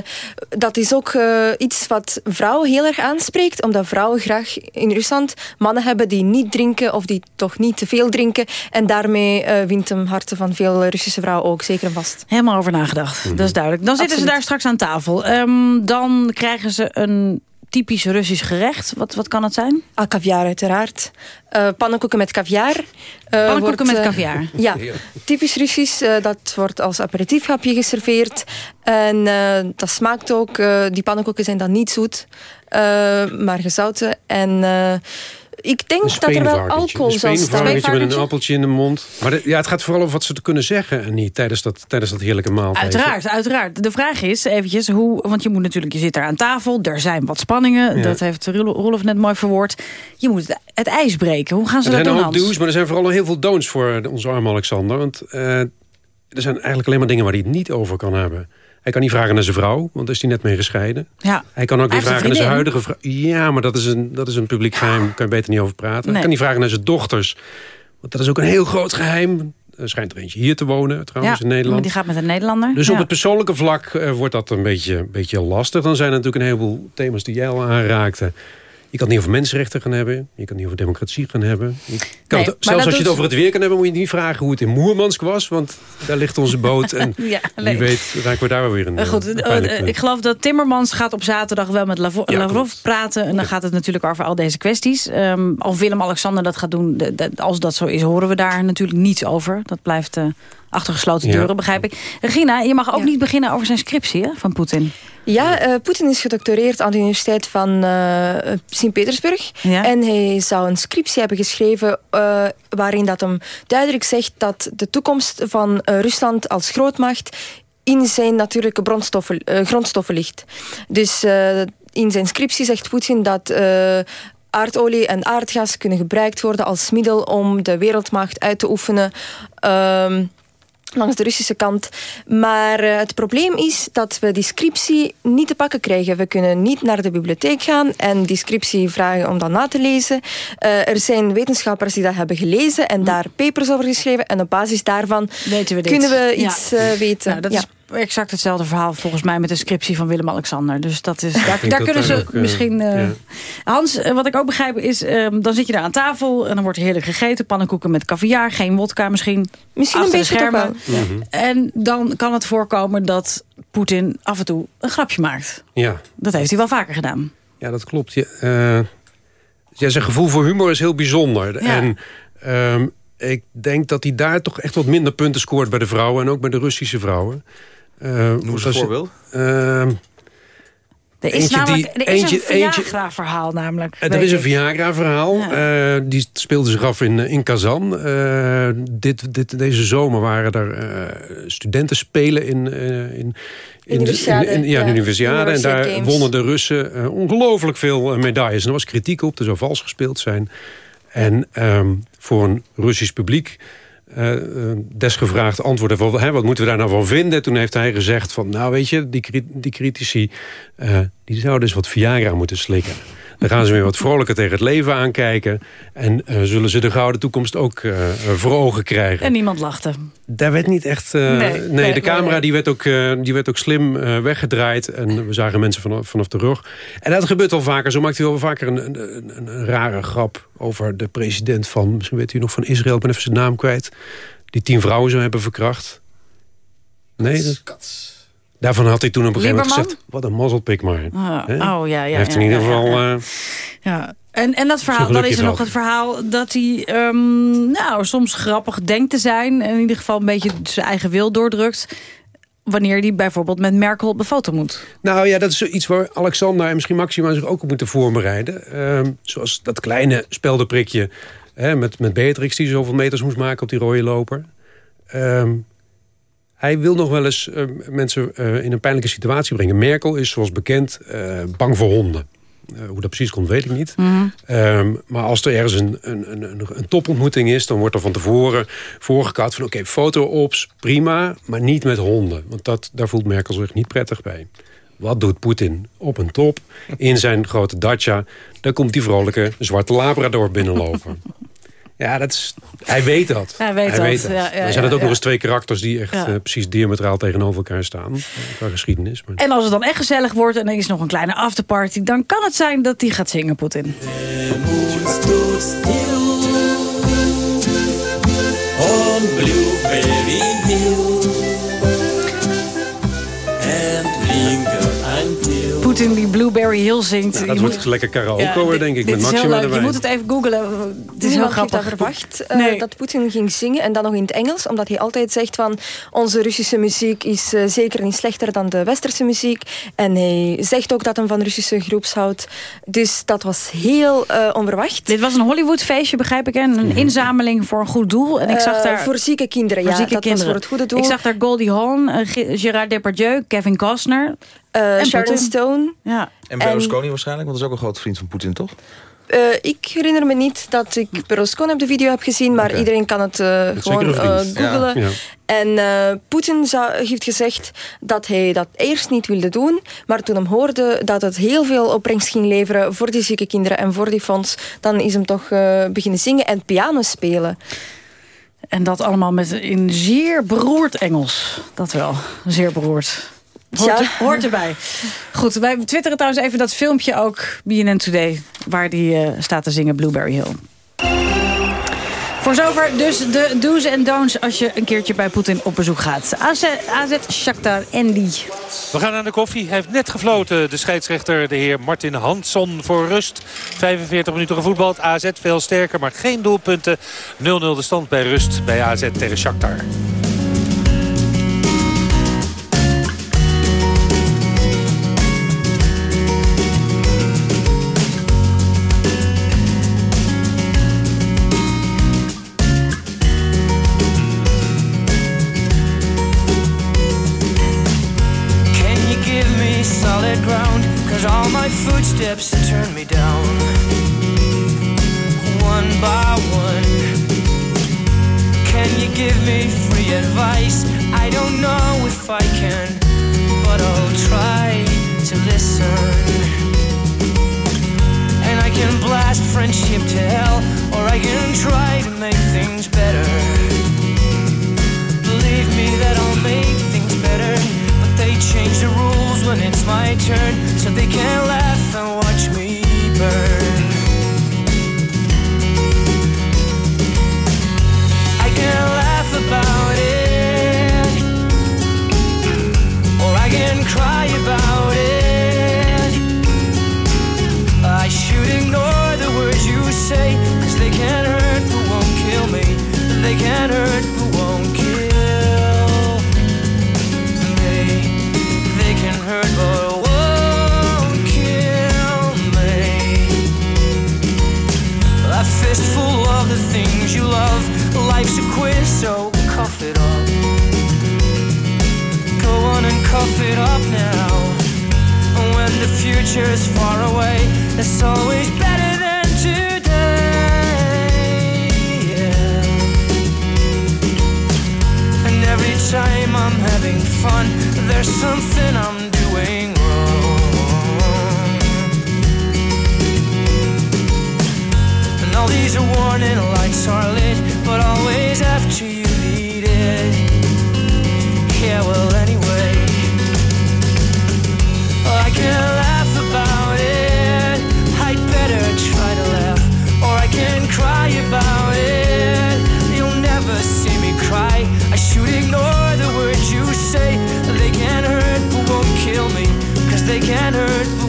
Speaker 10: dat is ook uh, iets wat vrouwen heel erg aanspreekt. Omdat vrouwen graag in Rusland mannen hebben die niet drinken... of die toch niet te veel drinken. En daarmee uh, wint hem harten van veel Russische vrouwen ook zeker en vast.
Speaker 5: Helemaal over nagedacht, mm -hmm. dat is duidelijk. Dan Absoluut. zitten ze daar straks aan tafel. Um, dan krijgen ze een typisch Russisch gerecht. Wat, wat kan het zijn?
Speaker 10: Ah, caviar uiteraard. Uh, pannenkoeken met caviar. Uh,
Speaker 5: pannenkoeken
Speaker 10: wordt,
Speaker 5: met
Speaker 10: uh,
Speaker 5: caviar? <laughs>
Speaker 10: Ja, typisch Russisch. dat wordt als aperitiefhapje geserveerd. En dat smaakt ook. die pannenkoeken zijn dan niet zoet, maar gezouten. En ik denk dat er wel alcohol zal staan.
Speaker 11: Een met een appeltje in de mond. Maar de, ja, het gaat vooral over wat ze te kunnen zeggen... en niet tijdens dat, tijdens dat heerlijke maaltijd.
Speaker 5: Uiteraard, uiteraard. De vraag is eventjes hoe... want je moet natuurlijk, je zit daar aan tafel... er zijn wat spanningen, ja. dat heeft Rolf net mooi verwoord. Je moet het, het ijs breken. Hoe gaan ze
Speaker 11: er
Speaker 5: dat doen,
Speaker 11: Er zijn ook do's, maar er zijn vooral heel veel don'ts... voor onze arme Alexander. Want uh, er zijn eigenlijk alleen maar dingen... waar hij het niet over kan hebben. Hij kan niet vragen naar zijn vrouw, want daar is hij net mee gescheiden.
Speaker 5: Ja.
Speaker 11: Hij kan ook niet vragen naar zijn huidige vrouw. Ja, maar dat is een, dat is een publiek geheim. Daar kan je beter niet over praten. Nee. Hij kan niet vragen naar zijn dochters. Want dat is ook een heel groot geheim. Er schijnt er eentje hier te wonen, trouwens,
Speaker 5: ja,
Speaker 11: in Nederland.
Speaker 5: die gaat met een Nederlander.
Speaker 11: Dus
Speaker 5: ja.
Speaker 11: op het persoonlijke vlak uh, wordt dat een beetje, beetje lastig. Dan zijn er natuurlijk een heleboel thema's die jij al aanraakte. Je kan het niet over mensenrechten gaan hebben. Je kan het niet over democratie gaan hebben.
Speaker 5: Nee,
Speaker 11: het, zelfs als je het over het weer kan hebben... moet je niet vragen hoe het in Moermansk was. Want daar ligt onze boot. En <laughs>
Speaker 5: Ja,
Speaker 11: wie weet raken we daar wel weer een,
Speaker 5: Eh, Goed, eh, eh, ik geloof dat Timmermans gaat op zaterdag wel met Lavo-
Speaker 11: Ja,
Speaker 5: Lavrov
Speaker 11: klopt.
Speaker 5: praten. En dan gaat het natuurlijk over al deze kwesties. Ehm, of Willem-Alexander dat gaat doen, als dat zo is, horen we daar natuurlijk niets over. Dat blijft achter gesloten
Speaker 10: Ja.
Speaker 5: deuren, begrijp ik. Regina, je mag ook niet beginnen over zijn scriptie hè, van Poetin.
Speaker 10: Ja, eh, Poetin is gedoctoreerd aan de Universiteit van eh, Sint-Petersburg. En hij zou een scriptie hebben geschreven eh, waarin dat hem duidelijk zegt dat de toekomst van eh, Rusland als grootmacht in zijn natuurlijke bronstoffen, eh, grondstoffen ligt. Dus eh, in zijn scriptie zegt Poetin dat eh, aardolie en aardgas kunnen gebruikt worden als middel om de wereldmacht uit te oefenen. Ehm, langs de Russische kant. Maar eh, het probleem is dat we die scriptie niet te pakken krijgen. We kunnen niet naar de bibliotheek gaan en die scriptie vragen om dat na te lezen. Eh, er zijn wetenschappers die dat hebben gelezen en daar papers over geschreven. En op basis daarvan
Speaker 5: we
Speaker 10: kunnen we
Speaker 5: Ja.
Speaker 10: iets eh, weten.
Speaker 5: Nou, dat
Speaker 10: Ja.
Speaker 5: is exact hetzelfde verhaal volgens mij met de scriptie van Willem-Alexander. Dus dat is, daar, daar
Speaker 10: dat
Speaker 5: kunnen ze
Speaker 10: ook, eh,
Speaker 5: misschien... eh,
Speaker 10: ja.
Speaker 5: Hans, eh, wat ik ook begrijp is, ehm, dan zit je daar aan tafel... en dan wordt er heerlijk gegeten, pannenkoeken met caviar, geen wodka misschien.
Speaker 10: Misschien een beetje
Speaker 5: schermen.
Speaker 11: Mhm.
Speaker 5: En dan kan het voorkomen dat Poetin af en toe een grapje maakt.
Speaker 11: Ja.
Speaker 5: Dat heeft hij wel vaker gedaan.
Speaker 11: Ja, dat klopt. Je, eh, ja, zijn gevoel voor humor is heel bijzonder.
Speaker 5: Ja.
Speaker 11: En ehm, ik denk dat hij daar toch echt wat minder punten scoort bij de vrouwen... en ook bij de Russische vrouwen. Uh,
Speaker 6: Noem eens een voorbeeld.
Speaker 5: Er is, namelijk, er is een Viagra-verhaal namelijk.
Speaker 11: Er
Speaker 5: weet
Speaker 11: is een. Viagra-verhaal. Eh, die speelde zich af in, in Kazan. Eh, dit, dit, deze zomer waren er eh, studenten spelen in, eh, in, in, de,
Speaker 10: Universiade,
Speaker 11: in- in- ja, de Universiade. En daar
Speaker 10: Games.
Speaker 11: wonnen de Russen eh, ongelooflijk veel eh, medailles. En er was kritiek op, er zou vals gespeeld zijn. En ehm, voor een Russisch publiek eh, eh, desgevraagd antwoorden van... Hè, wat moeten we daar nou van vinden? Toen heeft hij gezegd van... nou weet je, die, die critici... eh, die zouden dus wat Viagra moeten slikken. Dan gaan ze weer wat vrolijker tegen het leven aankijken. En eh, zullen ze de gouden toekomst ook eh, voor ogen krijgen.
Speaker 5: En niemand lachte.
Speaker 11: Daar werd niet echt... eh,
Speaker 5: Nee,
Speaker 11: nee,
Speaker 5: nee,
Speaker 11: de camera
Speaker 5: nee.
Speaker 11: Die, werd ook, eh, die werd ook slim eh, weggedraaid. En we zagen mensen vanaf, vanaf de rug. En dat gebeurt wel vaker. Zo maakt hij wel vaker een, een, een, een rare grap over de president van... Misschien weet u nog van Israël, ik ben even zijn naam kwijt. Die tien vrouwen zou hebben verkracht. Nee, dat... Daarvan had hij toen op een gegeven moment gezegd... wat een mazzelpik maar.
Speaker 5: Ah, oh, ja, ja,
Speaker 11: Hij heeft
Speaker 5: ja,
Speaker 11: in ieder geval...
Speaker 5: ja.
Speaker 11: eh,
Speaker 5: Ja. En, en dat verhaal, dan is er nog het verhaal dat hij ehm, nou, soms grappig denkt te zijn. En in ieder geval een beetje zijn eigen wil doordrukt. Wanneer hij bijvoorbeeld met Merkel op de foto moet.
Speaker 11: Nou ja, dat is iets waar Alexander en misschien Maxima zich ook op moeten voorbereiden. Ehm, zoals dat kleine speldenprikje hè, met, met Beatrix... die zoveel meters moest maken op die rode loper. Ehm, hij wil nog wel eens eh, mensen eh, in een pijnlijke situatie brengen. Merkel is, zoals bekend, eh, bang voor honden. Hoe dat precies komt, weet ik niet. Ehm, maar als er ergens een, een, een, een- topontmoeting is... dan wordt er van tevoren voorgekoud van... oké, foto-ops, prima, maar niet met honden. Want dat, daar voelt Merkel zich niet prettig bij. Wat doet Poetin op een top in zijn grote dacha? Daar komt die vrolijke zwarte labrador binnenlopen. <laughs> Ja, dat is, hij weet dat.
Speaker 5: Hij weet dat, ja, ja,
Speaker 11: er zijn het ook
Speaker 5: ja,
Speaker 11: nog eens twee karakters... die echt
Speaker 5: Ja.
Speaker 11: eh, precies diametraal tegenover elkaar staan. Qua geschiedenis. Maar...
Speaker 5: En als het dan echt gezellig wordt en er is nog een kleine afterparty... dan kan het zijn dat hij gaat zingen, Poetin.
Speaker 20: on Blueberry Hill
Speaker 5: die Blueberry Hill zingt.
Speaker 11: Nou,
Speaker 5: Je
Speaker 11: dat
Speaker 5: moet-
Speaker 11: wordt lekker karaoke
Speaker 5: Ja,
Speaker 11: hoor, denk ik. Met Maxima erbij.
Speaker 5: Je moet het even googlen. Het is heel grappig.
Speaker 10: dat verwacht, eh,
Speaker 5: Nee.
Speaker 10: dat Poetin ging zingen. En dan nog in het Engels, omdat hij altijd zegt van... onze Russische muziek is eh, zeker niet slechter dan de westerse muziek. En hij zegt ook dat hij van Russische groeps houdt. Dus dat was heel eh, onverwacht.
Speaker 5: Dit was een Hollywoodfeestje, begrijp ik. En een inzameling voor een goed doel. En ik zag daar...
Speaker 10: voor zieke kinderen,
Speaker 5: voor
Speaker 10: ja.
Speaker 5: zieke
Speaker 10: dat
Speaker 5: kinderen.
Speaker 10: was voor het goede doel.
Speaker 5: Ik zag daar Goldie Hawn, Ge- Gerard Depardieu, Kevin Costner.
Speaker 10: Eh,
Speaker 5: en
Speaker 10: Sharon. Stone.
Speaker 5: Ja.
Speaker 6: En Berlusconi waarschijnlijk, want dat is ook een grote vriend van Poetin, toch?
Speaker 10: Eh, ik herinner me niet dat ik Berlusconi op de video heb gezien, maar iedereen kan het eh, gewoon.
Speaker 6: Ja. Ja.
Speaker 10: En eh, Poetin heeft gezegd dat hij dat eerst niet wilde doen, maar toen hem hoorde dat het heel veel opbrengst ging leveren voor die zieke kinderen en voor die fonds, dan is hem toch eh, beginnen zingen en piano spelen.
Speaker 5: En dat allemaal met in zeer beroerd Engels. Dat wel, zeer beroerd. Hoort,
Speaker 10: Ja.
Speaker 5: er- hoort erbij. Goed, wij twitteren trouwens even dat filmpje ook, BNN Today... waar die eh, staat te zingen Blueberry Hill. Voor zover dus de do's en don'ts als je een keertje bij Poetin op bezoek gaat. AZ, AZ Shakhtar Andy.
Speaker 8: We gaan aan de koffie. Hij heeft net gefloten, de scheidsrechter, de heer Martin Hansson voor rust. 45 minuten gevoetbald. AZ veel sterker, maar geen doelpunten. 0-0 de stand bij rust bij AZ tegen Shakhtar.
Speaker 20: Believe me that I'll make things better. But they change the rules when it's my turn, so they can't laugh future's far away. It's always better than today. Yeah. And every time I'm having fun, there's something I'm doing wrong.
Speaker 5: And all these warning lights are lit, but always after you need it.
Speaker 4: Yeah, well, anyway, I can't. kill me, cause they can't hurt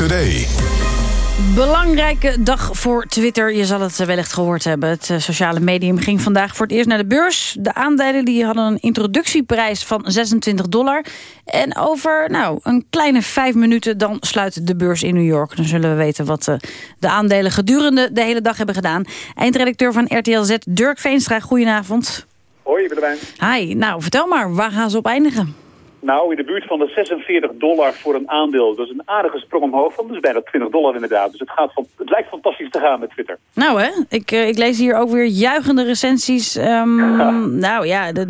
Speaker 4: Today.
Speaker 5: Belangrijke dag voor Twitter. Je zal het wellicht gehoord hebben. Het eh, sociale medium ging vandaag voor het eerst naar de beurs. De aandelen die hadden een introductieprijs van 26 dollar. En over nou, een kleine vijf minuten dan sluit de beurs in New York. Dan zullen we weten wat eh, de aandelen gedurende de hele dag hebben gedaan. Eindredacteur van RTL Z, Dirk Veenstra, goedenavond.
Speaker 21: Hoi, Willemijn.
Speaker 5: Hi, nou vertel maar, waar gaan ze op eindigen?
Speaker 21: Nou, in de buurt van de 46 dollar voor een aandeel. Dat is een aardige sprong omhoog van, dus bijna 20 dollar inderdaad. Dus het, gaat van, het lijkt fantastisch te gaan met Twitter.
Speaker 5: Nou hè, ik, eh, ik lees hier ook weer juichende recensies. Ehm, <laughs> nou ja, dat...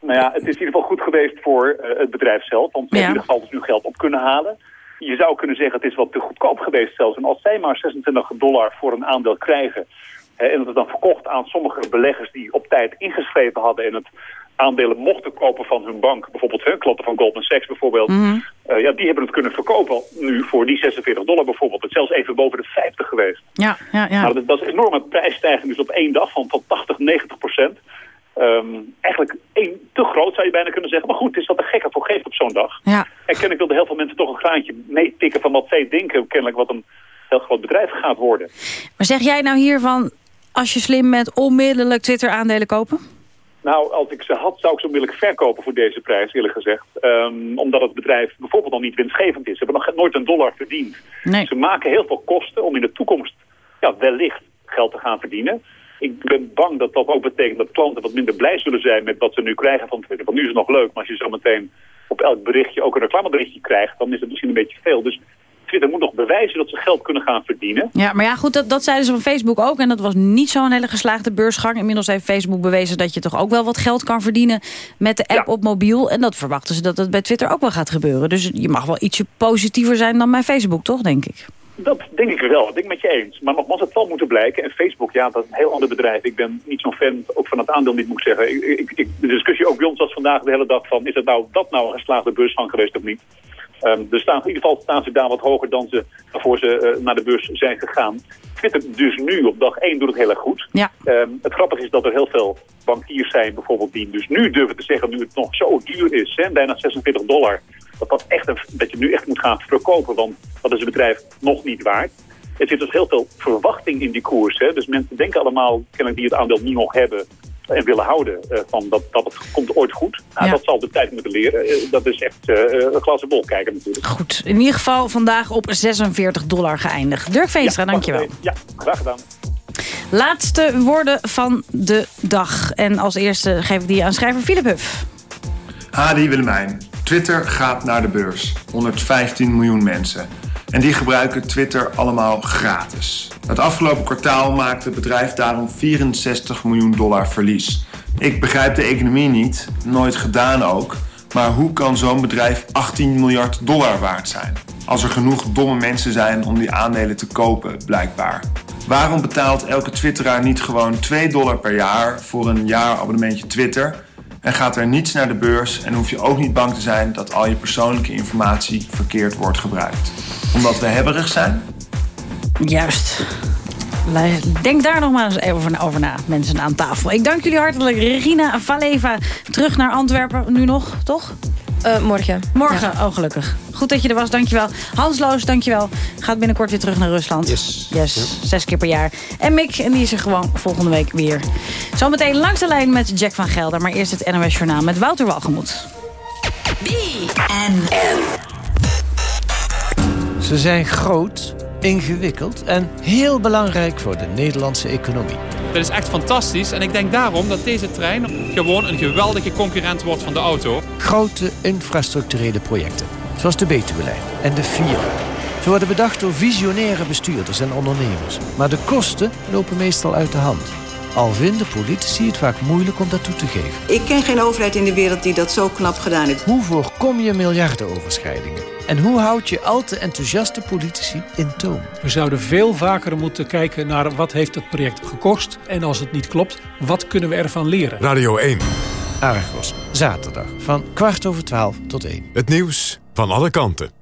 Speaker 21: Nou ja, het is in ieder geval goed geweest voor eh, het bedrijf zelf. Want ze
Speaker 5: Ja.
Speaker 21: hebben in ieder geval dus nu geld op kunnen halen. Je zou kunnen zeggen, het is wat te goedkoop geweest zelfs. En als zij maar 26 dollar voor een aandeel krijgen... hè, en dat is dan verkocht aan sommige beleggers die op tijd ingeschreven hadden... en het aandelen mochten kopen van hun bank. Bijvoorbeeld hè, klanten van Goldman Sachs bijvoorbeeld.
Speaker 5: Mhm.
Speaker 21: Eh, ja, die hebben het kunnen verkopen nu voor die 46 dollar bijvoorbeeld. Het is zelfs even boven de 50 geweest.
Speaker 5: Ja, ja, ja.
Speaker 21: Nou, dat, dat is een enorme prijsstijging dus op één dag van, van 80, 90 procent. Ehm, eigenlijk één, te groot zou je bijna kunnen zeggen. Maar goed, het is wat de gekke voor geeft op zo'n dag.
Speaker 5: Ja.
Speaker 21: En kennelijk wilden heel veel mensen toch een graantje meepikken van wat zij denken. Kennelijk wat een heel groot bedrijf gaat worden.
Speaker 5: Maar zeg jij nou hiervan, als je slim bent, onmiddellijk Twitter-aandelen kopen?
Speaker 21: Nou, als ik ze had, zou ik ze onmiddellijk verkopen voor deze prijs, eerlijk gezegd. Ehm, omdat het bedrijf bijvoorbeeld nog niet winstgevend is. Ze hebben nog nooit een dollar verdiend.
Speaker 5: Nee.
Speaker 21: Ze maken heel veel kosten om in de toekomst ja, wellicht geld te gaan verdienen. Ik ben bang dat dat ook betekent dat klanten wat minder blij zullen zijn met wat ze nu krijgen van Twitter. Want nu is het nog leuk, maar als je zo meteen op elk berichtje ook een reclameberichtje krijgt, dan is het misschien een beetje veel. Dus Twitter moet nog bewijzen dat ze geld kunnen gaan verdienen.
Speaker 5: Ja, maar ja, goed, dat, dat zeiden ze van Facebook ook. En dat was niet zo'n hele geslaagde beursgang. Inmiddels heeft Facebook bewezen dat je toch ook wel wat geld kan verdienen... met de app op mobiel. En dat verwachten ze dat het bij Twitter ook wel gaat gebeuren. Dus je mag wel ietsje positiever zijn dan bij Facebook, toch, denk ik?
Speaker 21: Dat denk ik wel, dat ben ik met je eens. Maar nogmaals, het zal moeten blijken. En Facebook, ja, dat is een heel ander bedrijf. Ik ben niet zo'n fan, ook van het aandeel niet, moet ik zeggen. Ik, ik, de discussie ook bij ons was vandaag de hele dag van... is het nou, dat nou een geslaagde beursgang geweest of niet? Ehm dus staan, in ieder geval staan ze daar wat hoger dan ze waarvoor ze eh, naar de beurs zijn gegaan. Twitter dus nu op dag 1 doet het heel erg goed.
Speaker 5: Ja.
Speaker 21: Ehm, het grappige is dat er heel veel bankiers zijn bijvoorbeeld die dus nu durven te zeggen, nu het nog zo duur is, hè, bijna 46 dollar, dat, dat, echt een, dat je nu echt moet gaan verkopen, want dat is het bedrijf nog niet waard. Er zit dus heel veel verwachting in die koers. Hè. Dus mensen denken allemaal, kennelijk die het aandeel nu nog hebben en willen houden, eh, van dat, dat het komt ooit goed. Nou,
Speaker 5: Ja.
Speaker 21: Dat zal de tijd moeten leren. Eh, dat is echt eh, een glazen bol kijken natuurlijk.
Speaker 5: Goed, in ieder geval vandaag op 46 dollar geëindigd. Dirk Veenstra,
Speaker 21: Ja,
Speaker 5: dankjewel.
Speaker 21: Ja, graag gedaan.
Speaker 5: Laatste woorden van de dag. En als eerste geef ik die aan schrijver Philip Huff.
Speaker 22: Hadi Willemijn. Twitter gaat naar de beurs. 115 miljoen mensen. En die gebruiken Twitter allemaal gratis. Het afgelopen kwartaal maakte het bedrijf daarom 64 miljoen dollar verlies. Ik begrijp de economie niet, nooit gedaan ook. Maar hoe kan zo'n bedrijf 18 miljard dollar waard zijn? Als er genoeg domme mensen zijn om die aandelen te kopen, blijkbaar. Waarom betaalt elke twitteraar niet gewoon 2 dollar per jaar voor een jaarabonnementje Twitter? En gaat er niets naar de beurs en hoef je ook niet bang te zijn dat al je persoonlijke informatie verkeerd wordt gebruikt. Omdat we hebberig zijn?
Speaker 5: Juist. Denk daar nog maar eens even over na, mensen aan tafel. Ik dank jullie hartelijk. Regina Valeva, terug naar Antwerpen. Nu nog, toch?
Speaker 10: Eh, morgen.
Speaker 5: Morgen, oh gelukkig. Goed dat je er was, dankjewel. Hans Loos, dankjewel. Gaat binnenkort weer terug naar Rusland.
Speaker 11: Yes.
Speaker 5: Yes, zes keer per jaar. En Mick, en die is er gewoon volgende week weer. Zometeen langs de lijn met Jack van Gelder. Maar eerst het NOS Journaal met Wouter Walgemoed.
Speaker 23: Ze zijn groot, ingewikkeld en heel belangrijk voor de Nederlandse economie.
Speaker 24: Dat is echt fantastisch en ik denk daarom dat deze trein gewoon een geweldige concurrent wordt van de auto.
Speaker 23: Grote infrastructurele projecten, zoals de Betuwelijn en de Vira. Ze worden bedacht door visionaire bestuurders en ondernemers. Maar de kosten lopen meestal uit de hand. Al vinden politici het vaak moeilijk om dat toe te geven.
Speaker 25: Ik ken geen overheid in de wereld die dat zo knap gedaan heeft.
Speaker 23: Hoe voorkom je miljardenoverschrijdingen? En hoe houd je al te enthousiaste politici in toom?
Speaker 26: We zouden veel vaker moeten kijken naar wat heeft het project gekost. En als het niet klopt, wat kunnen we ervan leren?
Speaker 4: Radio 1.
Speaker 23: Argos, zaterdag van kwart over twaalf tot één.
Speaker 4: Het nieuws van alle kanten.